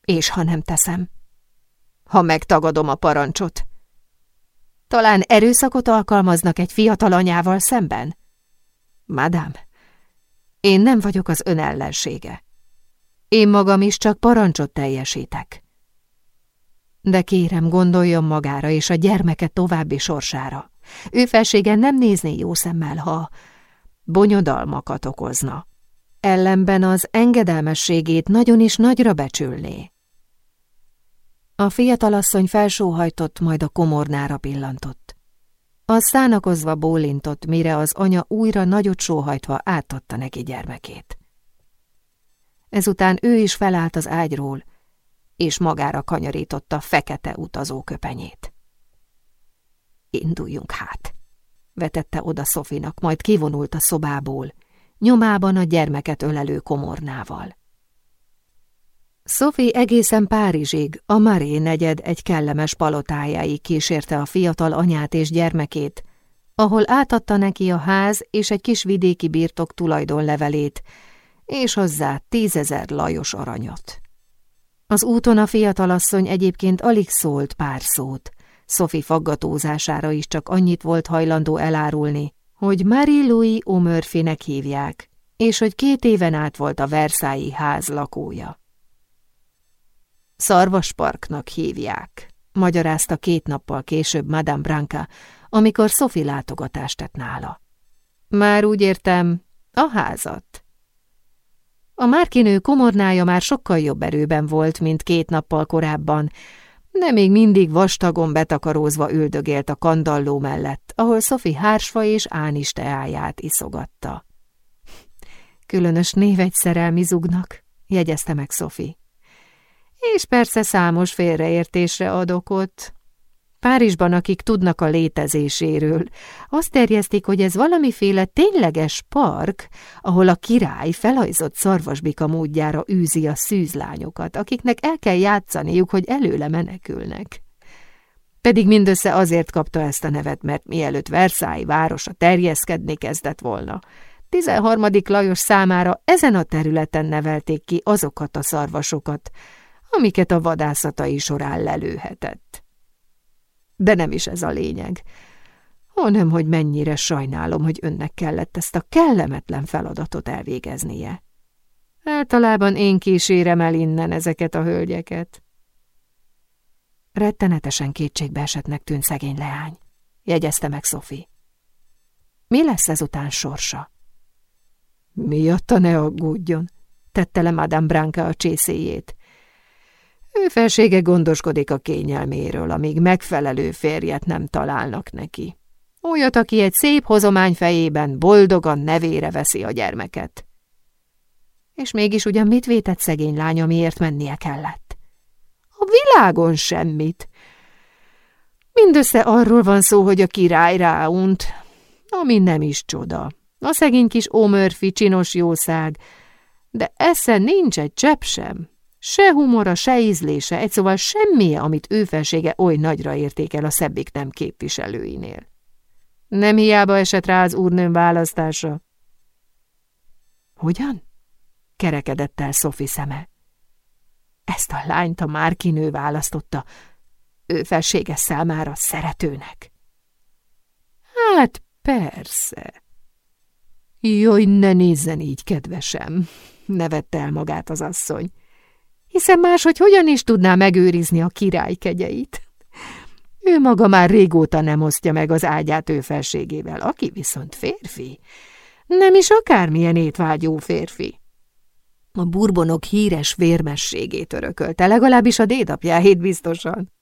És ha nem teszem? Ha megtagadom a parancsot? Talán erőszakot alkalmaznak egy fiatal anyával szemben? Madám, én nem vagyok az ön ellensége. Én magam is csak parancsot teljesítek. De kérem, gondoljon magára és a gyermeke további sorsára. Ő felsége nem nézné jó szemmel, ha bonyodalmakat okozna. Ellenben az engedelmességét nagyon is nagyra becsülné. A fiatalasszony felsóhajtott, majd a komornára pillantott. A szánakozva bólintott, mire az anya újra nagyot sóhajtva átadta neki gyermekét. Ezután ő is felállt az ágyról, és magára kanyarította fekete utazóköpenyét. Induljunk hát, vetette oda Szofinak, majd kivonult a szobából, nyomában a gyermeket ölelő komornával. Sophie egészen Párizsig, a Maré negyed egy kellemes palotájáig kísérte a fiatal anyát és gyermekét, ahol átadta neki a ház és egy kis vidéki birtok tulajdonlevelét, és hozzá tízezer lajos aranyot. Az úton a fiatalasszony egyébként alig szólt pár szót, Sophie faggatózására is csak annyit volt hajlandó elárulni, hogy Marie-Louis O'Murphy-nek hívják, és hogy két éven át volt a Versailles ház lakója. Szarvasparknak hívják, magyarázta két nappal később Madame Branca, amikor Sophie látogatást tett nála. Már úgy értem, a házat. A márkinő komornája már sokkal jobb erőben volt, mint két nappal korábban, de még mindig vastagon betakarózva üldögélt a kandalló mellett, ahol Sophie hársfa és ánis teáját iszogatta. Különös név egy szerelmi zugnak, jegyezte meg Sophie és persze számos félreértésre adok ott. Párizsban, akik tudnak a létezéséről, azt terjesztik, hogy ez valamiféle tényleges park, ahol a király felajzott szarvasbika módjára űzi a szűzlányokat, akiknek el kell játszaniuk, hogy előle menekülnek. Pedig mindössze azért kapta ezt a nevet, mert mielőtt Versailles városa terjeszkedni kezdett volna, 13. Lajos számára ezen a területen nevelték ki azokat a szarvasokat, amiket a vadászatai során lelőhetett. De nem is ez a lényeg, hanem hogy mennyire sajnálom, hogy önnek kellett ezt a kellemetlen feladatot elvégeznie. Általában én kísérem el innen ezeket a hölgyeket. Rettenetesen kétségbeesetnek tűnt szegény leány, jegyezte meg Sophie. Mi lesz ezután sorsa? Miatta ne aggódjon, tette le Madame Branca a csészéjét. Ő felsége gondoskodik a kényelméről, amíg megfelelő férjet nem találnak neki. Olyat, aki egy szép hozomány fejében boldogan nevére veszi a gyermeket. És mégis ugyan mit vétett szegény lánya, miért mennie kellett? A világon semmit. Mindössze arról van szó, hogy a király ráunt, ami nem is csoda. A szegény kis Omörfi csinos jószág, de esze nincs egy csepp sem. Se humora, se ízlése, egy szóval semmi, amit ő felsége oly nagyra értékel a szebbik nem képviselőinél. Nem hiába esett rá az úrnőm választása. Hogyan? kerekedett el Szofi szeme. Ezt a lányt a Márkinő választotta, ő felséges számára szeretőnek. Hát persze. Jaj, ne nézzen így, kedvesem, nevette el magát az asszony. Hiszen máshogy hogyan is tudná megőrizni a király kegyeit? Ő maga már régóta nem osztja meg az ágyát ő felségével, aki viszont férfi. Nem is akármilyen étvágyó férfi. A burbonok híres vérmességét örökölte, legalábbis a dédapjáét biztosan.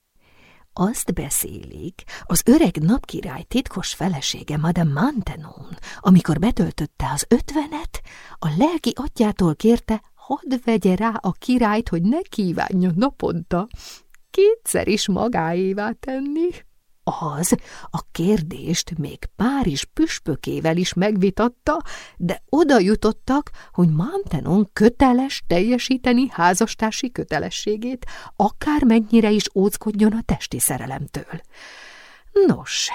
Azt beszélik, az öreg napkirály titkos felesége Madame Mantenon, amikor betöltötte az ötvenet, a lelki atyától kérte, hadd vegye rá a királyt, hogy ne kívánja naponta kétszer is magáévá tenni. Az a kérdést még Párizs püspökével is megvitatta, de oda jutottak, hogy Mantenon köteles teljesíteni házastársi kötelességét, akármennyire is óckodjon a testi szerelemtől. Nos,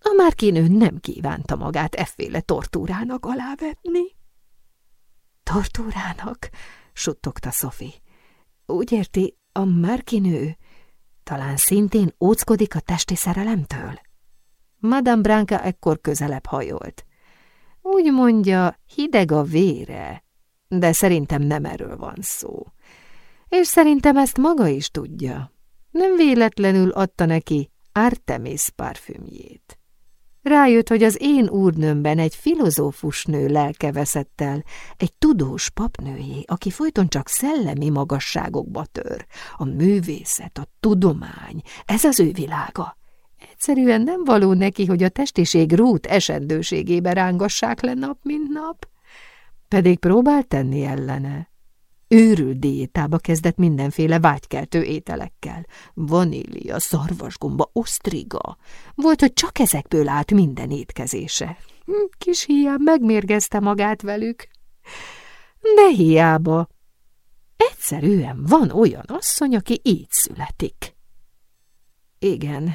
a Márkinő nem kívánta magát efféle tortúrának alávetni. Tortúrának? suttogta Szofi. Úgy érti, a Márkinő talán szintén óckodik a testi szerelemtől? Madame Branca ekkor közelebb hajolt. Úgy mondja, hideg a vére, de szerintem nem erről van szó. És szerintem ezt maga is tudja. Nem véletlenül adta neki Artemis parfümjét. Rájött, hogy az én úrnőmben egy filozófus nő lelke veszett el, egy tudós papnőjé, aki folyton csak szellemi magasságokba tör. A művészet, a tudomány, ez az ő világa. Egyszerűen nem való neki, hogy a testiség rút esendőségébe rángassák le nap, mint nap. Pedig próbált tenni ellene. Őrült diétába kezdett mindenféle vágykeltő ételekkel. Vanília, szarvasgomba, osztriga. Volt, hogy csak ezekből állt minden étkezése. Hm, kis hiány megmérgezte magát velük. De hiába. Egyszerűen van olyan asszony, aki így születik. Igen,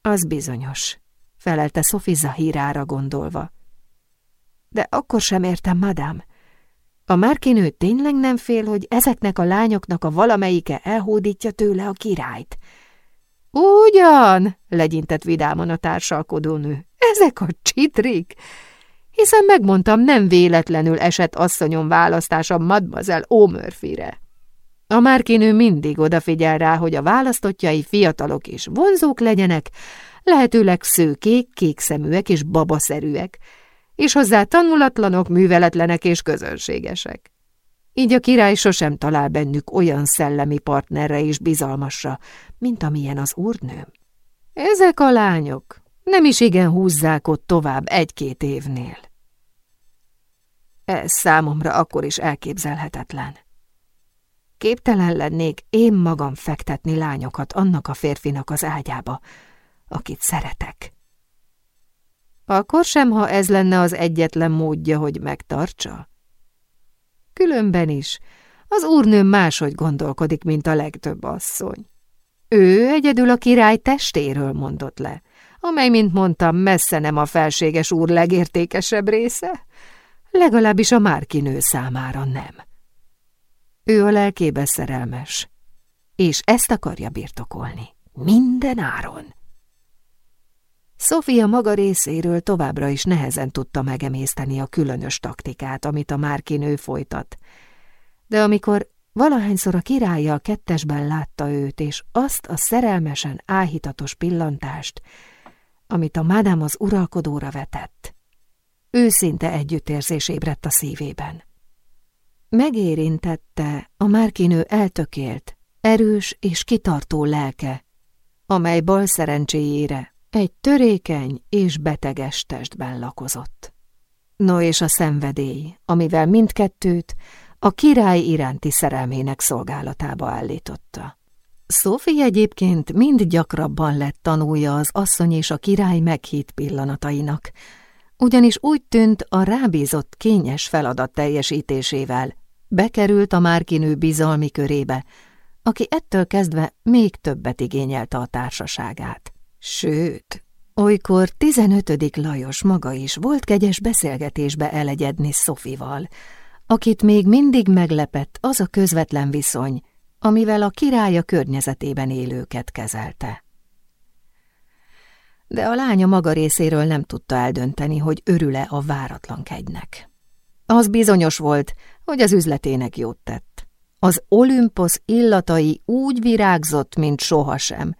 az bizonyos, felelte Sophie Zahirára gondolva. De akkor sem értem, madám, a márkinő tényleg nem fél, hogy ezeknek a lányoknak a valamelyike elhódítja tőle a királyt? Ugyan, legyintett vidáman a társalkodónő, ezek a csitrik, hiszen megmondtam, nem véletlenül esett asszonyom választása Mademoiselle O'Murphy-re. A márkinő mindig odafigyel rá, hogy a választottjai fiatalok és vonzók legyenek, lehetőleg szőkék, kékszeműek és babaszerűek, és hozzá tanulatlanok, műveletlenek és közönségesek. Így a király sosem talál bennük olyan szellemi partnerre és bizalmasra, mint amilyen az úrnőm. Ezek a lányok nem is igen húzzák ott tovább egy-két évnél. Ez számomra akkor is elképzelhetetlen. Képtelen lennék én magam fektetni lányokat annak a férfinak az ágyába, akit szeretek. Akkor sem, ha ez lenne az egyetlen módja, hogy megtartsa? Különben is, az úrnőm máshogy gondolkodik, mint a legtöbb asszony. Ő egyedül a király testéről mondott le, amely, mint mondtam, messze nem a felséges úr legértékesebb része, legalábbis a márkinő számára nem. Ő a lelkébe szerelmes, és ezt akarja birtokolni, minden áron. Sofia maga részéről továbbra is nehezen tudta megemészteni a különös taktikát, amit a márkinő folytat. De amikor valahányszor a királya a kettesben látta őt, és azt a szerelmesen áhítatos pillantást, amit a mádám az uralkodóra vetett, őszinte együttérzés ébredt a szívében. Megérintette a márkinő eltökélt, erős és kitartó lelke, amely bal szerencséjére egy törékeny és beteges testben lakozott. No és a szenvedély, amivel mindkettőt a király iránti szerelmének szolgálatába állította. Sophie egyébként mind gyakrabban lett tanulja az asszony és a király meghitt pillanatainak, ugyanis úgy tűnt a rábízott kényes feladat teljesítésével bekerült a márkinő bizalmi körébe, aki ettől kezdve még többet igényelte a társaságát. Sőt, olykor tizenötödik Lajos maga is volt kegyes beszélgetésbe elegyedni Szofival, akit még mindig meglepett az a közvetlen viszony, amivel a királya környezetében élőket kezelte. De a lánya maga részéről nem tudta eldönteni, hogy örül-e a váratlan kegynek. Az bizonyos volt, hogy az üzletének jót tett. Az Olympos illatai úgy virágzott, mint sohasem,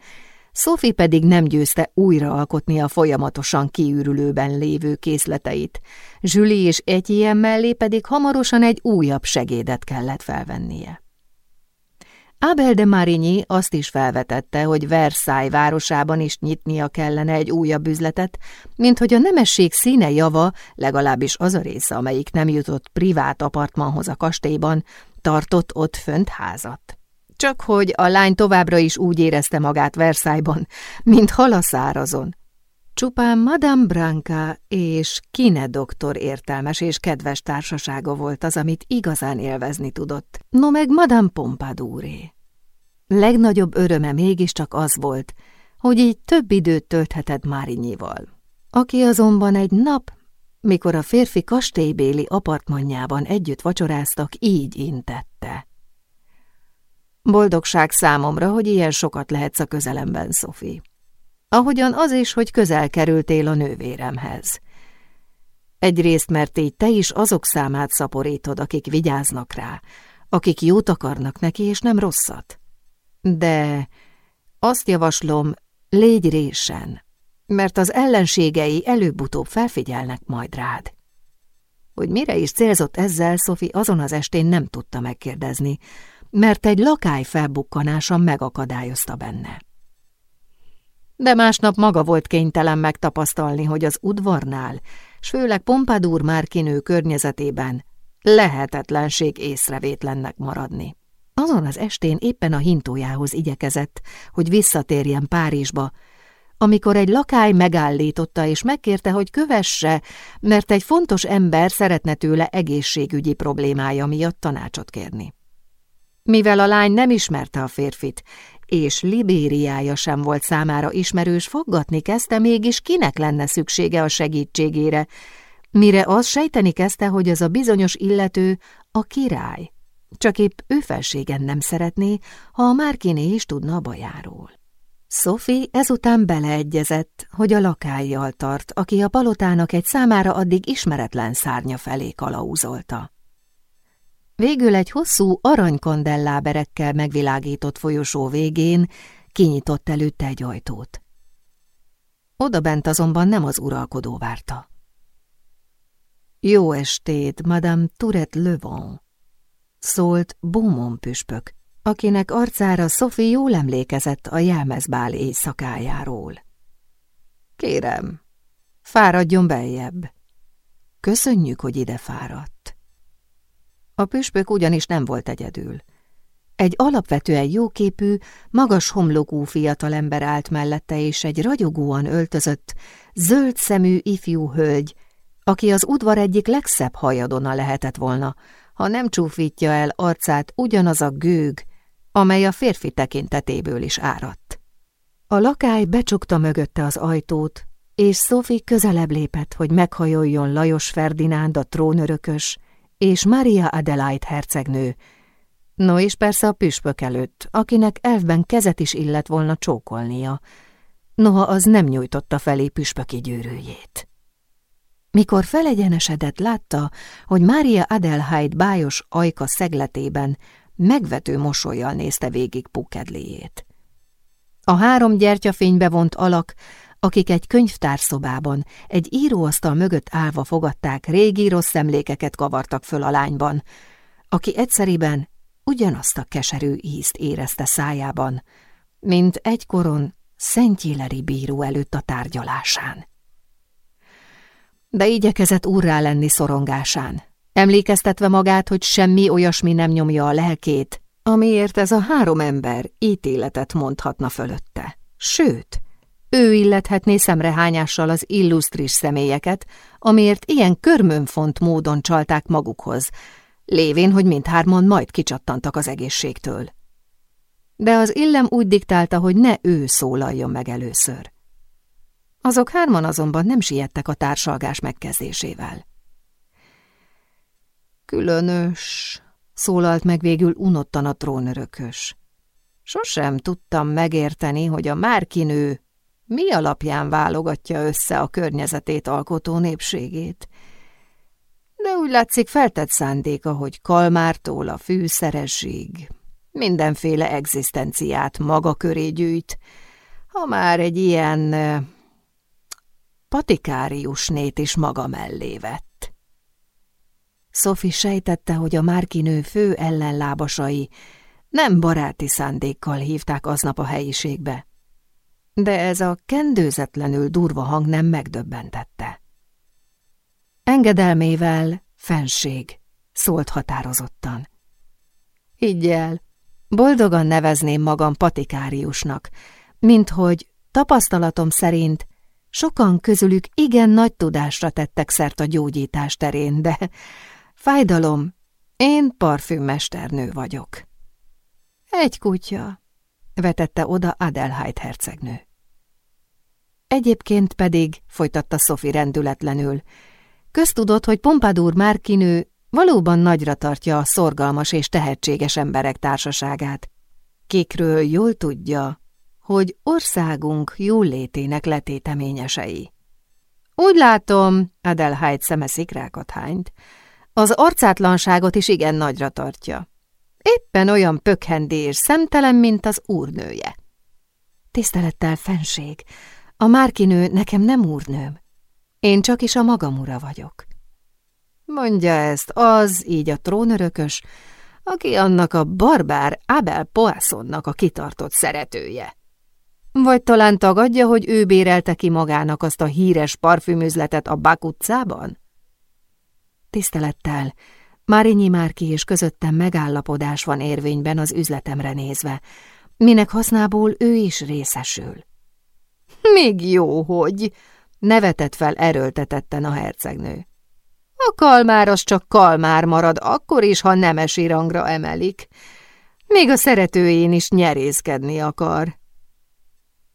Sophie pedig nem győzte újraalkotni a folyamatosan kiürülőben lévő készleteit. Julie és ilyen mellé pedig hamarosan egy újabb segédet kellett felvennie. Abel de Marigny azt is felvetette, hogy Versailles városában is nyitnia kellene egy újabb üzletet, mint hogy a nemesség színe java, legalábbis az a része, amelyik nem jutott privát apartmanhoz a kastélyban, tartott ott fönt házat. Csak hogy a lány továbbra is úgy érezte magát Versailles-ban, mint halaszárazon. Csupán Madame Branca és Kine doktor értelmes és kedves társasága volt az, amit igazán élvezni tudott, no meg Madame Pompadouré. Legnagyobb öröme mégiscsak az volt, hogy így több időt tölthetett Márinyival, aki azonban egy nap, mikor a férfi kastélybéli apartmanjában együtt vacsoráztak, így intette. Boldogság számomra, hogy ilyen sokat lehetsz a közelemben, Sophie. Ahogyan az is, hogy közel kerültél a nővéremhez. Egyrészt, mert így te is azok számát szaporítod, akik vigyáznak rá, akik jót akarnak neki, és nem rosszat. De azt javaslom, légy résen, mert az ellenségei előbb-utóbb felfigyelnek majd rád. Hogy mire is célzott ezzel, Sophie azon az estén nem tudta megkérdezni, mert egy lakály felbukkanása megakadályozta benne. De másnap maga volt kénytelen megtapasztalni, hogy az udvarnál, s főleg Pompadour márkinő környezetében lehetetlenség észrevétlennek maradni. Azon az estén éppen a hintójához igyekezett, hogy visszatérjen Párizsba, amikor egy lakály megállította és megkérte, hogy kövesse, mert egy fontos ember szeretne tőle egészségügyi problémája miatt tanácsot kérni. Mivel a lány nem ismerte a férfit, és Libériája sem volt számára ismerős, foggatni kezdte mégis kinek lenne szüksége a segítségére, mire az sejteni kezdte, hogy az a bizonyos illető a király. Csak épp ő felségen nem szeretné, ha a Márkiné is tudna a bajáról. Sophie ezután beleegyezett, hogy a lakájjal tart, aki a palotának egy számára addig ismeretlen szárnya felé kalauzolta. Végül egy hosszú aranykandelláberekkel megvilágított folyosó végén kinyitott előtte egy ajtót. Oda bent azonban nem az uralkodó várta. Jó estét, Madame Tourette Levon, szólt Beaumont püspök, akinek arcára Sophie jól emlékezett a jelmezbál éjszakájáról. Kérem, fáradjon beljebb. Köszönjük, hogy ide fáradt. A püspök ugyanis nem volt egyedül. Egy alapvetően jóképű, magas homlokú fiatalember állt mellette, és egy ragyogóan öltözött, zöld szemű ifjú hölgy, aki az udvar egyik legszebb hajadona lehetett volna, ha nem csúfítja el arcát ugyanaz a gőg, amely a férfi tekintetéből is áradt. A lakály becsukta mögötte az ajtót, és Sophie közelebb lépett, hogy meghajoljon Lajos Ferdinánd a trónörökös, és Maria Adelaide hercegnő, no és persze a püspök előtt, akinek elfben kezet is illet volna csókolnia, noha az nem nyújtotta felé püspöki gyűrűjét. Mikor felegyenesedett, látta, hogy Mária Adelheid bájos ajka szegletében megvető mosolyjal nézte végig pukedléjét. A három gyertyafénybe vont alak, akik egy könyvtárszobában, egy íróasztal mögött állva fogadták, régi rossz emlékeket kavartak föl a lányban, aki egyszeriben ugyanazt a keserű ízt érezte szájában, mint egykoron Szentjéleri bíró előtt a tárgyalásán de igyekezett úrrá lenni szorongásán, emlékeztetve magát, hogy semmi olyasmi nem nyomja a lelkét, amiért ez a három ember ítéletet mondhatna fölötte. Sőt, ő illethetné szemrehányással az illusztris személyeket, amiért ilyen körmönfont módon csalták magukhoz, lévén, hogy mindhárman majd kicsattantak az egészségtől. De az illem úgy diktálta, hogy ne ő szólaljon meg először. Azok hárman azonban nem siettek a társalgás megkezdésével. Különös, szólalt meg végül unottan a trónörökös. Sosem tudtam megérteni, hogy a márkinő mi alapján válogatja össze a környezetét alkotó népségét. De úgy látszik feltett szándéka, hogy Kalmártól a fűszeresig mindenféle egzisztenciát maga köré gyűjt, ha már egy ilyen patikáriusnét is maga mellé vett. Sophie sejtette, hogy a márkinő fő ellenlábasai nem baráti szándékkal hívták aznap a helyiségbe, de ez a kendőzetlenül durva hang nem megdöbbentette. Engedelmével fenség, szólt határozottan. Higgy el, boldogan nevezném magam patikáriusnak, mint hogy tapasztalatom szerint sokan közülük igen nagy tudásra tettek szert a gyógyítás terén, de fájdalom, én parfümmesternő vagyok. Egy kutya, vetette oda Adelheid hercegnő. Egyébként pedig, folytatta Sophie rendületlenül, köztudott, hogy Pompadour Márkinő valóban nagyra tartja a szorgalmas és tehetséges emberek társaságát, kikről jól tudja, hogy országunk jólétének letéteményesei. Úgy látom, Adelheid szeme szikrákat hányt, az arcátlanságot is igen nagyra tartja. Éppen olyan pökhendi és szemtelen, mint az úrnője. Tisztelettel fenség, a márkinő nekem nem úrnőm. Én csak is a magam ura vagyok. Mondja ezt az, így a trónörökös, aki annak a barbár Abel Poissonnak a kitartott szeretője. Vagy talán tagadja, hogy ő bérelte ki magának azt a híres parfümüzletet a Bak utcában? Tisztelettel, Márinyi Márki és közöttem megállapodás van érvényben az üzletemre nézve, minek hasznából ő is részesül. Még jó, hogy... nevetett fel erőltetetten a hercegnő. A kalmár az csak kalmár marad, akkor is, ha nemesi rangra emelik. Még a szeretőjén is nyerészkedni akar.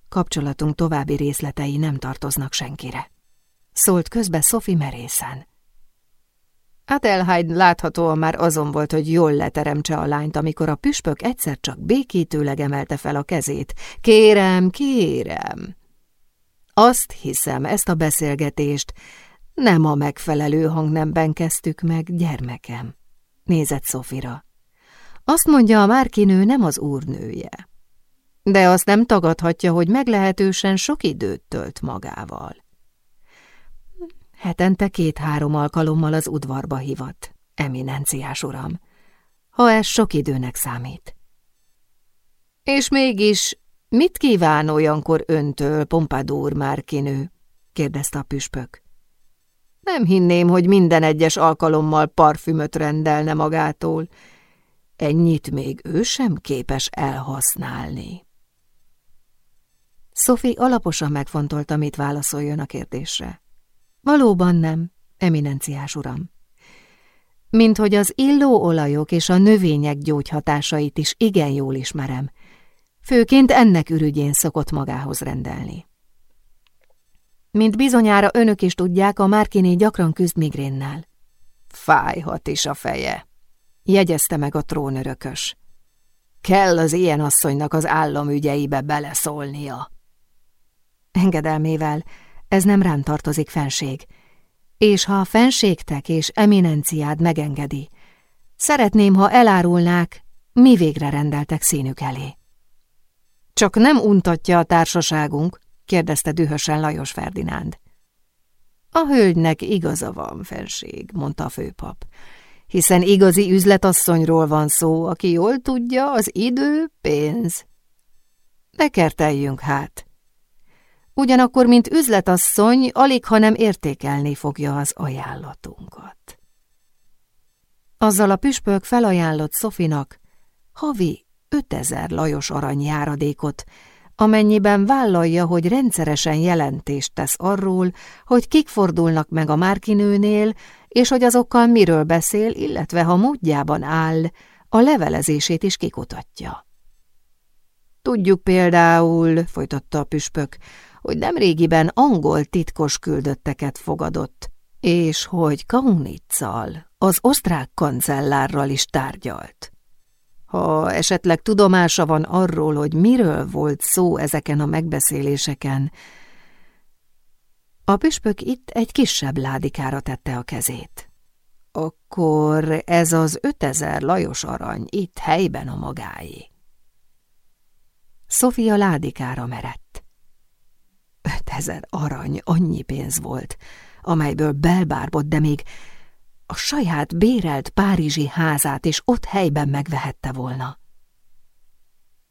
Kapcsolatunk további részletei nem tartoznak senkire. Szólt közbe Sophie merészen. Adelheid láthatóan már azon volt, hogy jól leteremtse a lányt, amikor a püspök egyszer csak békítőleg emelte fel a kezét. Kérem, kérem! Azt hiszem, ezt a beszélgetést nem a megfelelő hangnemben kezdtük meg, gyermekem. Nézett Szofira. Azt mondja, a márkinő nem az úrnője. De azt nem tagadhatja, hogy meglehetősen sok időt tölt magával. Hetente két-három alkalommal az udvarba hivat, eminenciás uram, ha ez sok időnek számít. És mégis mit kíván olyankor öntől, Pompadour márkinő? kérdezte a püspök. Nem hinném, hogy minden egyes alkalommal parfümöt rendelne magától. Ennyit még ő sem képes elhasználni. Sophie alaposan megfontolta, mit válaszoljon a kérdésre. Valóban nem, eminenciás uram. Mint hogy az illó olajok és a növények gyógyhatásait is igen jól ismerem, főként ennek ürügyén szokott magához rendelni. Mint bizonyára önök is tudják, a Márkiné gyakran küzd migrénnel. Fájhat is a feje, jegyezte meg a trónörökös. Kell az ilyen asszonynak az államügyeibe beleszólnia. Engedelmével ez nem rám tartozik, fenség. És ha a fenségtek és eminenciád megengedi, szeretném, ha elárulnák, mi végre rendeltek színük elé. Csak nem untatja a társaságunk, kérdezte dühösen Lajos Ferdinánd. A hölgynek igaza van, fenség, mondta a főpap, hiszen igazi üzletasszonyról van szó, aki jól tudja, az idő pénz. Ne kerteljünk hát. Ugyanakkor, mint üzletasszony, alig, ha nem értékelni fogja az ajánlatunkat. Azzal a püspök felajánlott Szofinak havi 5000 Lajos aranyjáradékot, amennyiben vállalja, hogy rendszeresen jelentést tesz arról, hogy kik fordulnak meg a márkinőnél, és hogy azokkal miről beszél, illetve ha módjában áll, a levelezését is kikutatja. Tudjuk például, folytatta a püspök, hogy nemrégiben angol titkos küldötteket fogadott, és hogy Kaunitzal, az osztrák kancellárral is tárgyalt. Ha esetleg tudomása van arról, hogy miről volt szó ezeken a megbeszéléseken, a püspök itt egy kisebb ládikára tette a kezét. Akkor ez az ötezer Lajos arany itt helyben a magáé. Sofia ládikára merett. Ötezer arany, annyi pénz volt, amelyből belbárbott, de még a saját bérelt párizsi házát is ott helyben megvehette volna.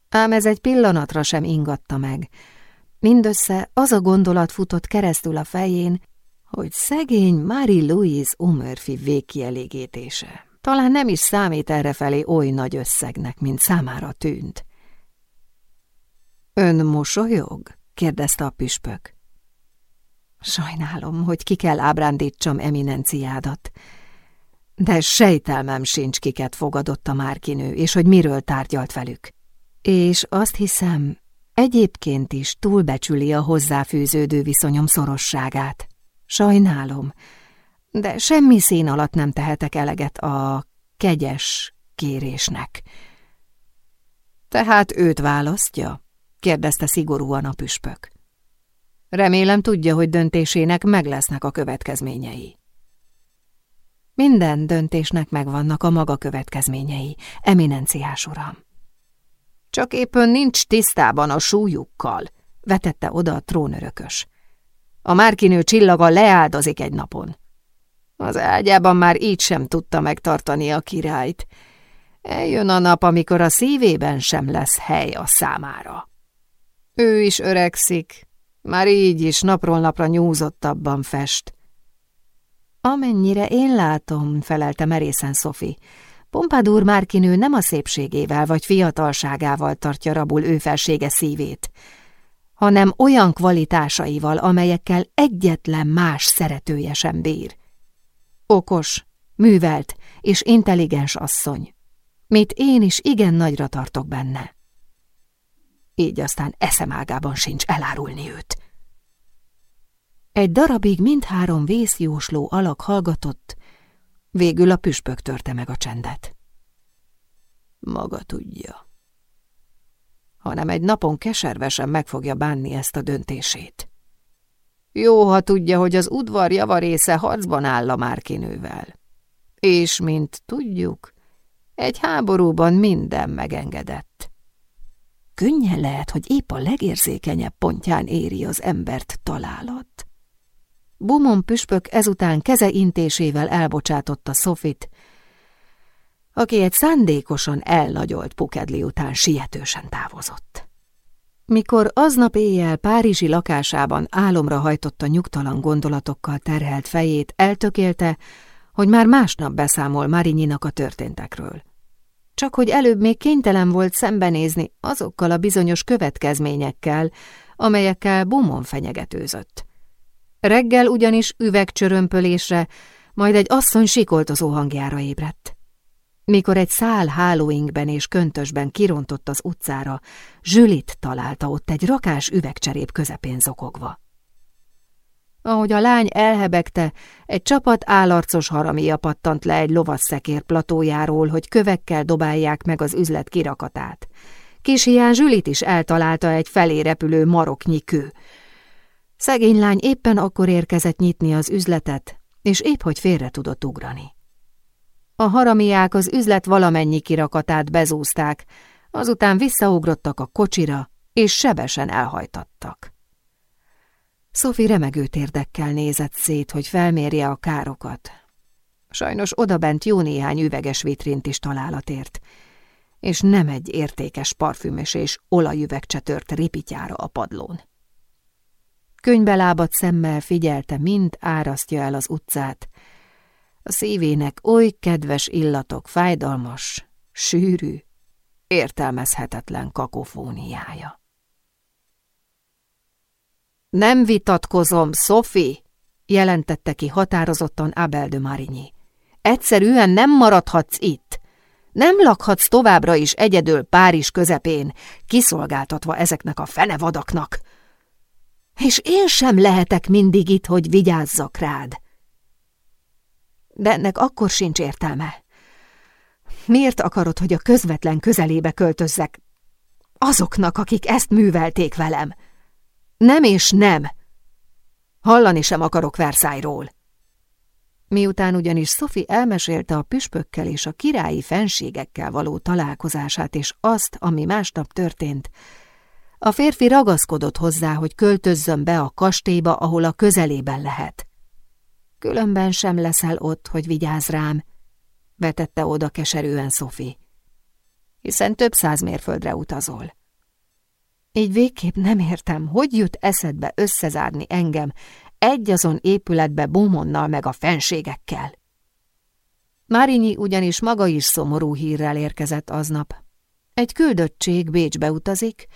Ám ez egy pillanatra sem ingatta meg. Mindössze az a gondolat futott keresztül a fején, hogy szegény Marie-Louise Omerfi végkielégítése talán nem is számít errefelé oly nagy összegnek, mint számára tűnt. Ön mosolyog? Kérdezte a püspök. Sajnálom, hogy ki kell ábrándítsam eminenciádat, de sejtelmem sincs, kiket fogadott a márkinő, és hogy miről tárgyalt velük. És azt hiszem, egyébként is túlbecsüli a hozzáfűződő viszonyom szorosságát. Sajnálom, de semmi szín alatt nem tehetek eleget a kegyes kérésnek. Tehát őt választja? Kérdezte szigorúan a püspök. Remélem tudja, hogy döntésének meg lesznek a következményei. Minden döntésnek megvannak a maga következményei, eminenciás uram. Csak éppen nincs tisztában a súlyukkal, vetette oda a trónörökös. A márkinő csillaga leáldozik egy napon. Az ágyában már így sem tudta megtartani a királyt. Eljön a nap, amikor a szívében sem lesz hely a számára. Ő is öregszik, már így is napról napra nyúzottabban fest. Amennyire én látom, felelte merészen Szofi. Pompadour márkinő nem a szépségével vagy fiatalságával tartja rabul ő felsége szívét, hanem olyan kvalitásaival, amelyekkel egyetlen más szeretője sem bír. Okos, művelt és intelligens asszony, mit én is igen nagyra tartok benne. Így aztán eszemágában sincs elárulni őt. Egy darabig mindhárom vészjósló alak hallgatott, végül a püspök törte meg a csendet. Maga tudja. Hanem egy napon keservesen meg fogja bánni ezt a döntését. Jó, ha tudja, hogy az udvar javarésze harcban áll a márkinővel. És, mint tudjuk, egy háborúban minden megengedett. Könnyen lehet, hogy épp a legérzékenyebb pontján éri az embert találat. Bumon püspök ezután keze intésével elbocsátotta Sofit, aki egy szándékosan elnagyolt pukedli után sietősen távozott. Mikor aznap éjjel Párizsi lakásában álomra hajtotta nyugtalan gondolatokkal terhelt fejét, eltökélte, hogy már másnap beszámol Marinyinak a történtekről. Csak hogy előbb még kénytelen volt szembenézni azokkal a bizonyos következményekkel, amelyekkel Bumon fenyegetőzött. Reggel ugyanis üvegcsörömpölésre, majd egy asszony sikoltozó hangjára ébredt. Mikor egy szál hálóinkben és köntösben kirontott az utcára, Zsülit találta ott egy rakás üvegcserép közepén zokogva. Ahogy a lány elhebegte, egy csapat állarcos haramia pattant le egy lovasszekér platójáról, hogy kövekkel dobálják meg az üzlet kirakatát. Kis hián Zsülit is eltalálta egy felé repülő maroknyi kő, Szegény lány éppen akkor érkezett nyitni az üzletet, és épp hogy félre tudott ugrani. A haramiák az üzlet valamennyi kirakatát bezúzták, azután visszaugrottak a kocsira, és sebesen elhajtattak. Sophie remegő térdekkel nézett szét, hogy felmérje a károkat. Sajnos odabent jó néhány üveges vitrint is találatért, és nem egy értékes parfümös és olajüvegcse tört ripityára a padlón. Könybelábat szemmel figyelte, mind árasztja el az utcát. A szívének oly kedves illatok, fájdalmas, sűrű, értelmezhetetlen kakofóniája. Nem vitatkozom, Sophie, jelentette ki határozottan Abel de Marigny. Egyszerűen nem maradhatsz itt. Nem lakhatsz továbbra is egyedül Párizs közepén, kiszolgáltatva ezeknek a fenevadaknak és én sem lehetek mindig itt, hogy vigyázzak rád. De ennek akkor sincs értelme. Miért akarod, hogy a közvetlen közelébe költözzek? Azoknak, akik ezt művelték velem. Nem és nem. Hallani sem akarok Versailles-ról. Miután ugyanis Sophie elmesélte a püspökkel és a királyi fenségekkel való találkozását és azt, ami másnap történt, a férfi ragaszkodott hozzá, hogy költözzön be a kastélyba, ahol a közelében lehet. Különben sem leszel ott, hogy vigyázz rám, vetette oda keserűen Sophie. Hiszen több száz mérföldre utazol. Így végképp nem értem, hogy jut eszedbe összezárni engem egy azon épületbe Beaumontnal meg a fenségekkel. Márinyi ugyanis maga is szomorú hírrel érkezett aznap. Egy küldöttség Bécsbe utazik,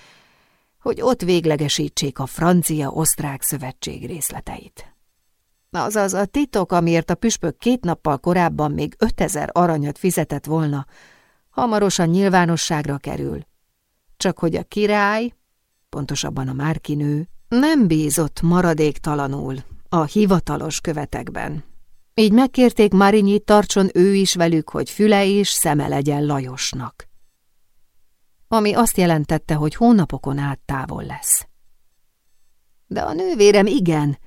hogy ott véglegesítsék a francia-osztrák szövetség részleteit. Azaz a titok, amiért a püspök két nappal korábban még ötezer aranyat fizetett volna, hamarosan nyilvánosságra kerül. Csak hogy a király, pontosabban a márkinő, nem bízott maradéktalanul a hivatalos követekben. Így megkérték Marinyit tartson ő is velük, hogy füle és szeme legyen Lajosnak. Ami azt jelentette, hogy hónapokon át távol lesz. De a nővérem igen.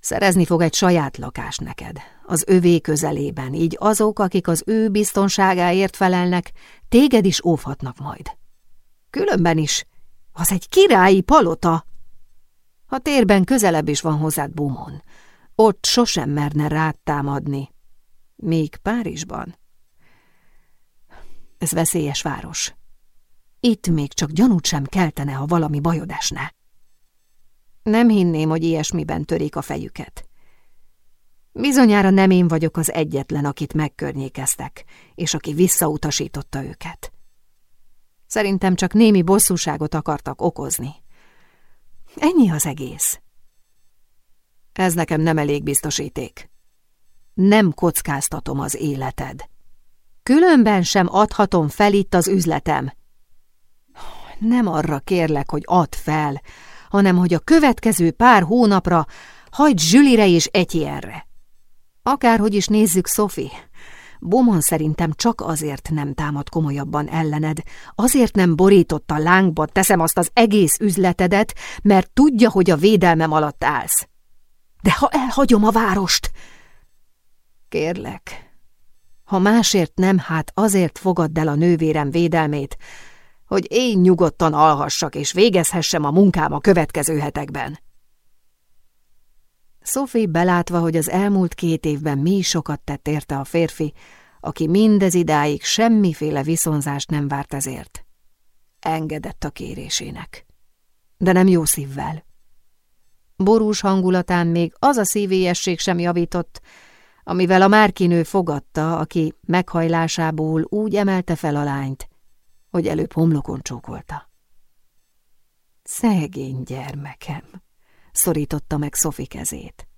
Szerezni fog egy saját lakást neked, az övé közelében, így azok, akik az ő biztonságáért felelnek, téged is óvhatnak majd. Különben is, az egy királyi palota, a térben közelebb is van hozzád Bumon. Ott sosem merne rád támadni. Még Párizsban. Ez veszélyes város. Itt még csak gyanút sem keltene, ha valami bajod esne. Nem hinném, hogy ilyesmiben törik a fejüket. Bizonyára nem én vagyok az egyetlen, akit megkörnyékeztek, és aki visszautasította őket. Szerintem csak némi bosszúságot akartak okozni. Ennyi az egész. Ez nekem nem elég biztosíték. Nem kockáztatom az életed. Különben sem adhatom fel itt az üzletem. Nem arra kérlek, hogy add fel, hanem hogy a következő pár hónapra hagyd Zsülire és Etienre. Akárhogy is nézzük, Sophie, Bomon szerintem csak azért nem támad komolyabban ellened, azért nem borította lángba, teszem azt az egész üzletedet, mert tudja, hogy a védelmem alatt állsz. De ha elhagyom a várost... Kérlek, ha másért nem, hát azért fogadd el a nővérem védelmét, hogy én nyugodtan alhassak és végezhessem a munkám a következő hetekben. Sophie belátva, hogy az elmúlt két évben mi sokat tett érte a férfi, aki mindez idáig semmiféle viszonzást nem várt ezért. Engedett a kérésének. De nem jó szívvel. Borús hangulatán még az a szívélyesség sem javított, amivel a márkinő fogadta, aki meghajlásából úgy emelte fel a lányt, hogy előbb homlokon csókolta. Szegény gyermekem! Szorította meg Szofi kezét.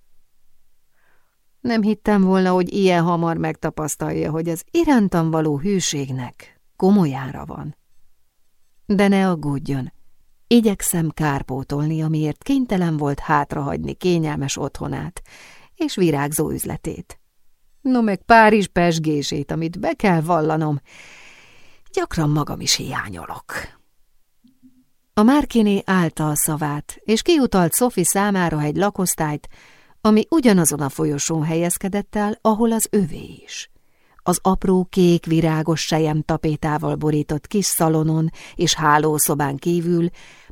Nem hittem volna, hogy ilyen hamar megtapasztalja, hogy az irántam való hűségnek komolyára van. De ne aggódjon, igyekszem kárpótolni, amiért kénytelen volt hátrahagyni kényelmes otthonát és virágzó üzletét. No meg Párizs pesgését, amit be kell vallanom, gyakran magam is hiányolok. A Márkiné állta a szavát, és kiutalt Szofi számára egy lakosztályt, ami ugyanazon a folyosón helyezkedett el, ahol az övé is. Az apró kék virágos sejem tapétával borított kis szalonon és hálószobán kívül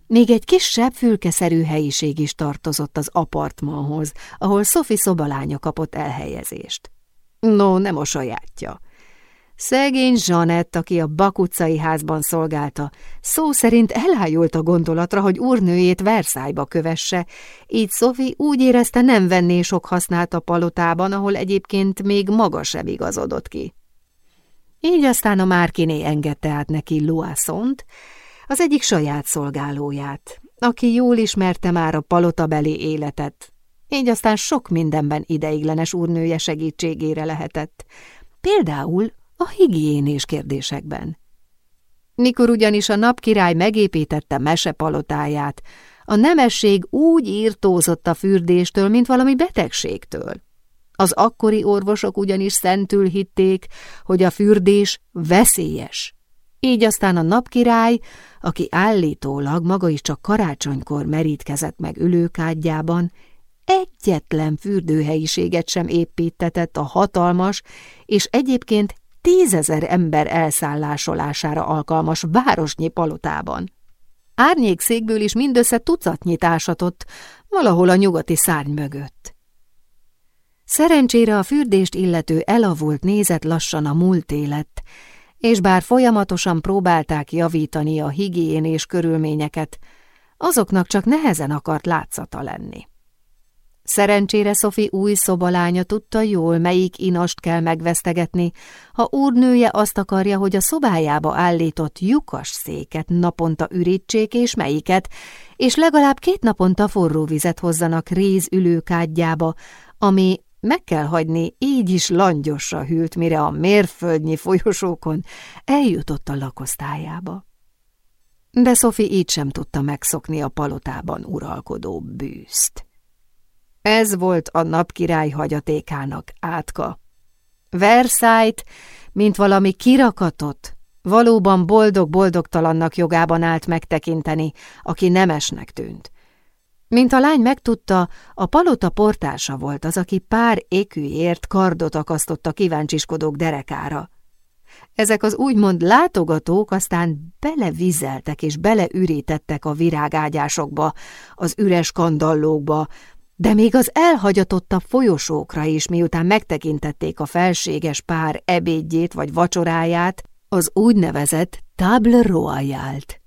még egy kisebb fülkeszerű helyiség is tartozott az apartmanhoz, ahol Sophie szobalánya kapott elhelyezést. No, nem a sajátja. Szegény Zsanett, aki a bakutcai házban szolgálta, szó szerint elájult a gondolatra, hogy úrnőjét Versailles-ba kövesse, így Sophie úgy érezte nem venné sok hasznát a palotában, ahol egyébként még maga sem igazodott ki. Így aztán a Márkiné engedte át neki Luászont, az egyik saját szolgálóját, aki jól ismerte már a palotabeli életet, így aztán sok mindenben ideiglenes úrnője segítségére lehetett, például a higiénés kérdésekben. Mikor ugyanis a napkirály megépítette mesepalotáját, a nemesség úgy írtózott a fürdéstől, mint valami betegségtől. Az akkori orvosok ugyanis szentül hitték, hogy a fürdés veszélyes. Így aztán a napkirály, aki állítólag maga is csak karácsonykor merítkezett meg ülőkádjában, egyetlen fürdőhelyiséget sem építetett a hatalmas és egyébként tízezer ember elszállásolására alkalmas városnyi palotában. Árnyékszékből is mindössze tucatnyit ásatott, valahol a nyugati szárny mögött. Szerencsére a fürdést illető elavult nézet lassan a múlt élet, és bár folyamatosan próbálták javítani a higiénés körülményeket, azoknak csak nehezen akart látszata lenni. Szerencsére Szofi új szobalánya tudta jól, melyik inast kell megvesztegetni, ha úrnője azt akarja, hogy a szobájába állított lyukas széket naponta ürítsék, és melyiket, és legalább két naponta forró vizet hozzanak rézülőkádjába, ami meg kell hagyni, így is langyosra hűlt, mire a mérföldnyi folyosókon eljutott a lakosztályába. De Szofi így sem tudta megszokni a palotában uralkodó bűzt. Ez volt a napkirály hagyatékának átka. Versailles, mint valami kirakatot, valóban boldog-boldogtalannak jogában állt megtekinteni, aki nemesnek tűnt. Mint a lány megtudta, a palota portása volt az, aki pár ékűért kardot akasztott a kíváncsiskodók derekára. Ezek az úgymond látogatók aztán belevizeltek és beleürítettek a virágágyásokba, az üres kandallókba, de még az elhagyatottabb folyosókra is, miután megtekintették a felséges pár ebédjét vagy vacsoráját, az úgynevezett table royalt.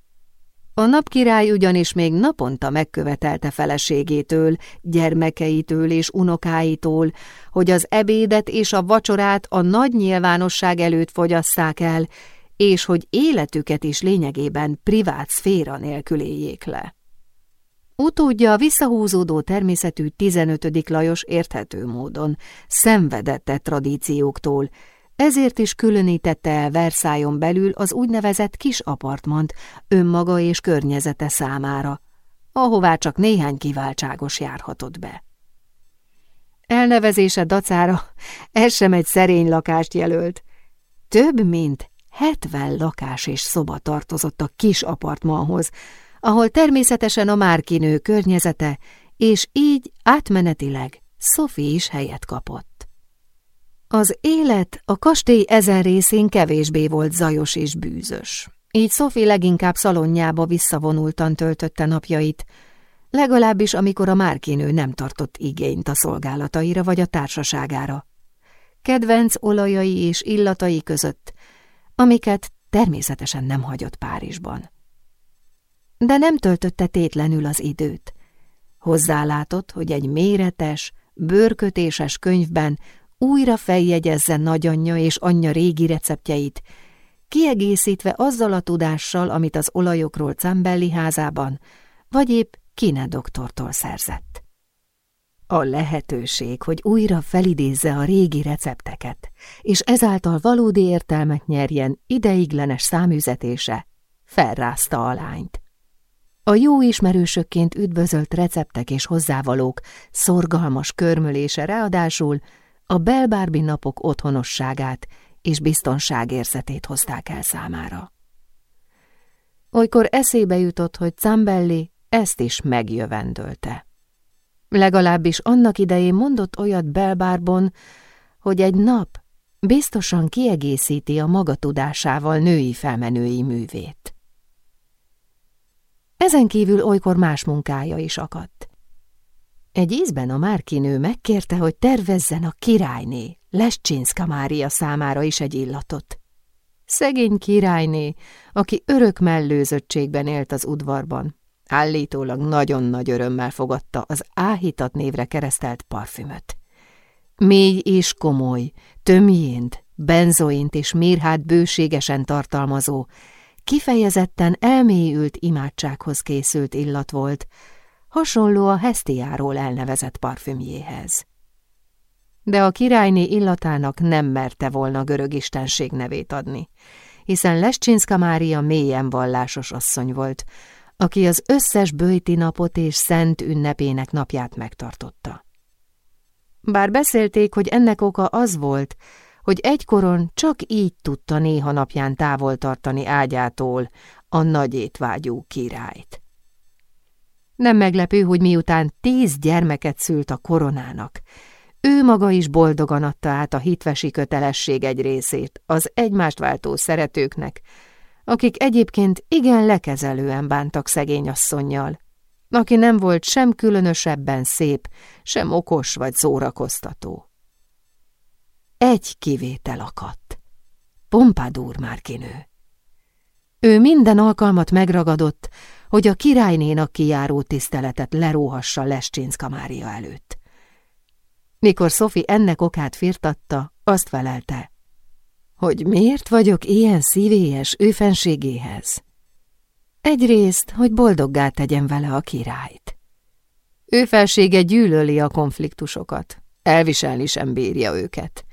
A napkirály ugyanis még naponta megkövetelte feleségétől, gyermekeitől és unokáitól, hogy az ebédet és a vacsorát a nagy nyilvánosság előtt fogyasszák el, és hogy életüket is lényegében privát szféra nélkül éljék le. Utódja a visszahúzódó természetű 15. Lajos érthető módon szenvedette tradícióktól, ezért is különítette el Versaillon belül az úgynevezett kis apartmant önmaga és környezete számára, ahová csak néhány kiváltságos járhatott be. Elnevezése dacára ez sem egy szerény lakást jelölt. Több mint hetven lakás és szoba tartozott a kis apartmanhoz, ahol természetesen a márkinő környezete, és így átmenetileg Sophie is helyet kapott. Az élet a kastély ezen részén kevésbé volt zajos és bűzös, így Sophie leginkább szalonjába visszavonultan töltötte napjait, legalábbis amikor a márkinő nem tartott igényt a szolgálataira vagy a társaságára. Kedvenc olajai és illatai között, amiket természetesen nem hagyott Párizsban de nem töltötte tétlenül az időt. Hozzálátott, hogy egy méretes, bőrkötéses könyvben újra feljegyezze nagyanyja és anyja régi receptjeit, kiegészítve azzal a tudással, amit az olajokról Cambelli házában, vagy épp Kine doktortól szerzett. A lehetőség, hogy újra felidézze a régi recepteket, és ezáltal valódi értelmet nyerjen ideiglenes számüzetése, felrázta a lányt. A jó ismerősökként üdvözölt receptek és hozzávalók szorgalmas körmölése ráadásul a belbárbi napok otthonosságát és biztonságérzetét hozták el számára. Olykor eszébe jutott, hogy Cambelli ezt is megjövendölte. Legalábbis annak idején mondott olyat Belbárban, hogy egy nap biztosan kiegészíti a maga tudásával női felmenői művét. Ezen kívül olykor más munkája is akadt. Egy ízben a márkinő megkérte, hogy tervezzen a királyné, Lescsinszka Mária számára is egy illatot. Szegény királyné, aki örök mellőzöttségben élt az udvarban, állítólag nagyon nagy örömmel fogadta az áhítat névre keresztelt parfümöt. Mély és komoly, tömjént, benzoint és mirhát bőségesen tartalmazó, kifejezetten elmélyült imádsághoz készült illat volt, hasonló a Hesztiáról elnevezett parfümjéhez. De a királyné illatának nem merte volna görög istenség nevét adni, hiszen Lescsinszka Mária mélyen vallásos asszony volt, aki az összes bőjti napot és szent ünnepének napját megtartotta. Bár beszélték, hogy ennek oka az volt, hogy egykoron csak így tudta néha napján távol tartani ágyától a nagy étvágyú királyt. Nem meglepő, hogy miután tíz gyermeket szült a koronának, ő maga is boldogan adta át a hitvesi kötelesség egy részét az egymást váltó szeretőknek, akik egyébként igen lekezelően bántak szegény asszonnyal, aki nem volt sem különösebben szép, sem okos vagy szórakoztató. Egy kivétel akadt. Pompadour márkinő. Ő minden alkalmat megragadott, hogy a királynénak kijáró tiszteletet leróhassa Lescsinszka Mária előtt. Mikor Sophie ennek okát firtatta, azt felelte, hogy miért vagyok ilyen szívélyes ő fenségéhez. Egyrészt, hogy boldoggá tegyen vele a királyt. Ő gyűlöli a konfliktusokat, elviselni sem bírja őket.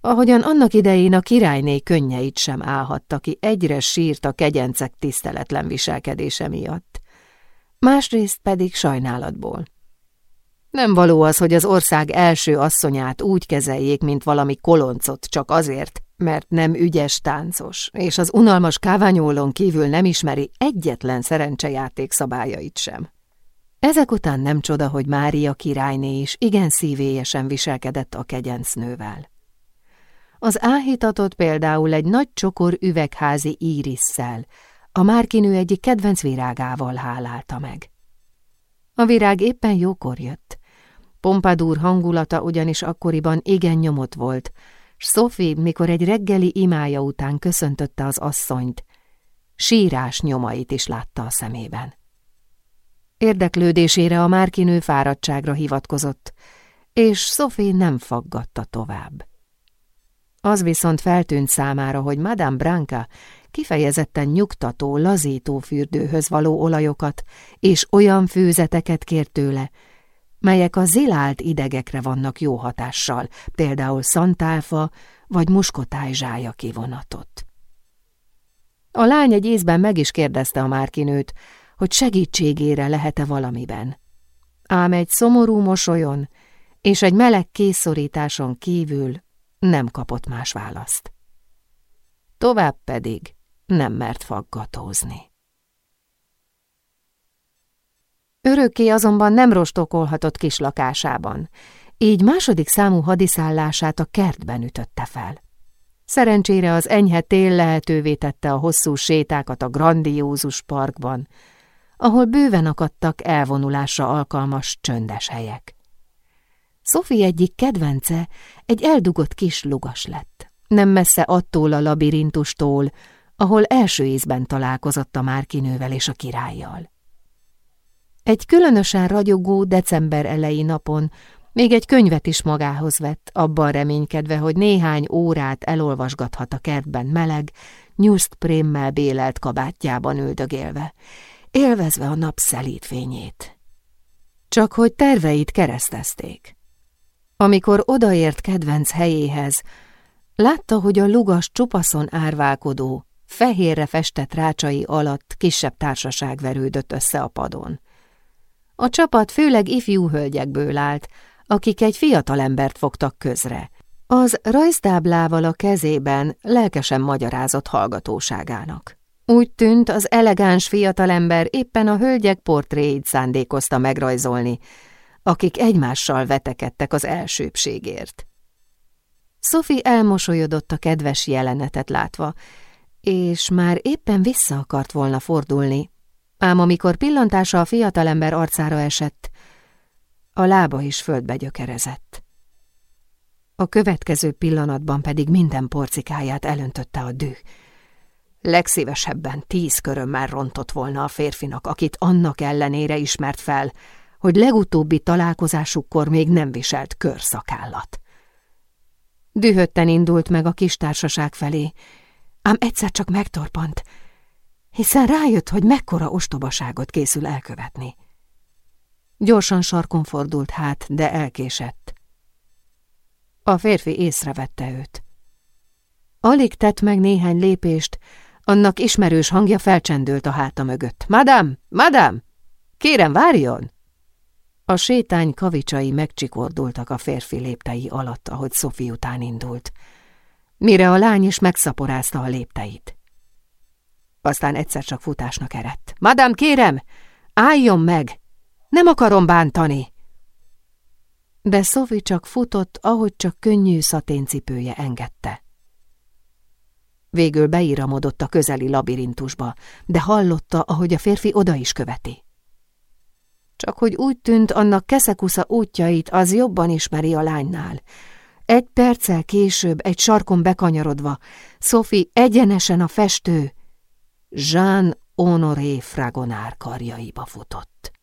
Ahogyan annak idején a királyné könnyeit sem állhatta ki, egyre sírt a kegyencek tiszteletlen viselkedése miatt. Másrészt pedig sajnálatból. Nem való az, hogy az ország első asszonyát úgy kezeljék, mint valami koloncot, csak azért, mert nem ügyes táncos, és az unalmas káványólon kívül nem ismeri egyetlen szerencsejáték szabályait sem. Ezek után nem csoda, hogy Mária királyné is igen szívélyesen viselkedett a kegyencnővel. Az áhítatot például egy nagy csokor üvegházi írisszel, a márkinő egyik kedvenc virágával hálálta meg. A virág éppen jókor jött. Pompadour hangulata ugyanis akkoriban igen nyomott volt, s Sophie, mikor egy reggeli imája után köszöntötte az asszonyt, sírás nyomait is látta a szemében. Érdeklődésére a márkinő fáradtságra hivatkozott, és Sophie nem faggatta tovább. Az viszont feltűnt számára, hogy Madame Branca kifejezetten nyugtató, lazító fürdőhöz való olajokat és olyan főzeteket kért tőle, melyek a zilált idegekre vannak jó hatással, például szantálfa vagy muskotájzsája kivonatot. A lány egy észben meg is kérdezte a márkinőt, hogy segítségére lehet-e valamiben. Ám egy szomorú mosolyon és egy meleg készorításon kívül nem kapott más választ. Tovább pedig nem mert faggatózni. Örökké azonban nem rostokolhatott kis lakásában, így második számú hadiszállását a kertben ütötte fel. Szerencsére az enyhe tél lehetővé tette a hosszú sétákat a grandiózus parkban, ahol bőven akadtak elvonulásra alkalmas csöndes helyek. Sophie egyik kedvence egy eldugott kis lugas lett, nem messze attól a labirintustól, ahol első ízben találkozott a márkinővel és a királlyal. Egy különösen ragyogó december elejé napon még egy könyvet is magához vett, abban reménykedve, hogy néhány órát elolvasgathat a kertben meleg, nyuszt prémmel bélelt kabátjában üldögélve, élvezve a nap szelíd fényét. Csak hogy terveit keresztezték. Amikor odaért kedvenc helyéhez, látta, hogy a lugas csupaszon árválkodó, fehérre festett rácsai alatt kisebb társaság verődött össze a padon. A csapat főleg ifjú hölgyekből állt, akik egy fiatalembert fogtak közre. Az rajztáblával a kezében lelkesen magyarázott hallgatóságának. Úgy tűnt, az elegáns fiatalember éppen a hölgyek portréit szándékozta megrajzolni, akik egymással vetekedtek az elsőbségért. Sophie elmosolyodott a kedves jelenetet látva, és már éppen vissza akart volna fordulni, ám amikor pillantása a fiatalember arcára esett, a lába is földbe gyökerezett. A következő pillanatban pedig minden porcikáját elöntötte a düh. Legszívesebben tíz körömmel rontott volna a férfinak, akit annak ellenére ismert fel, hogy legutóbbi találkozásukkor még nem viselt körszakállat. Dühötten indult meg a kis társaság felé, ám egyszer csak megtorpant, hiszen rájött, hogy mekkora ostobaságot készül elkövetni. Gyorsan sarkon fordult hát, de elkésett. A férfi észrevette őt. Alig tett meg néhány lépést, annak ismerős hangja felcsendült a háta mögött. – Madám! Madám! Kérem, várjon! A sétány kavicsai megcsikordultak a férfi léptei alatt, ahogy Sophie után indult, mire a lány is megszaporázta a lépteit. Aztán egyszer csak futásnak erett. – Madám, kérem, álljon meg! Nem akarom bántani! De Sophie csak futott, ahogy csak könnyű szaténcipője engedte. Végül beíramodott a közeli labirintusba, de hallotta, ahogy a férfi oda is követi. Csak hogy úgy tűnt, annak keszekusza útjait az jobban ismeri a lánynál. Egy perccel később, egy sarkon bekanyarodva, Sophie egyenesen a festő, Jean Honoré Fragonár karjaiba futott.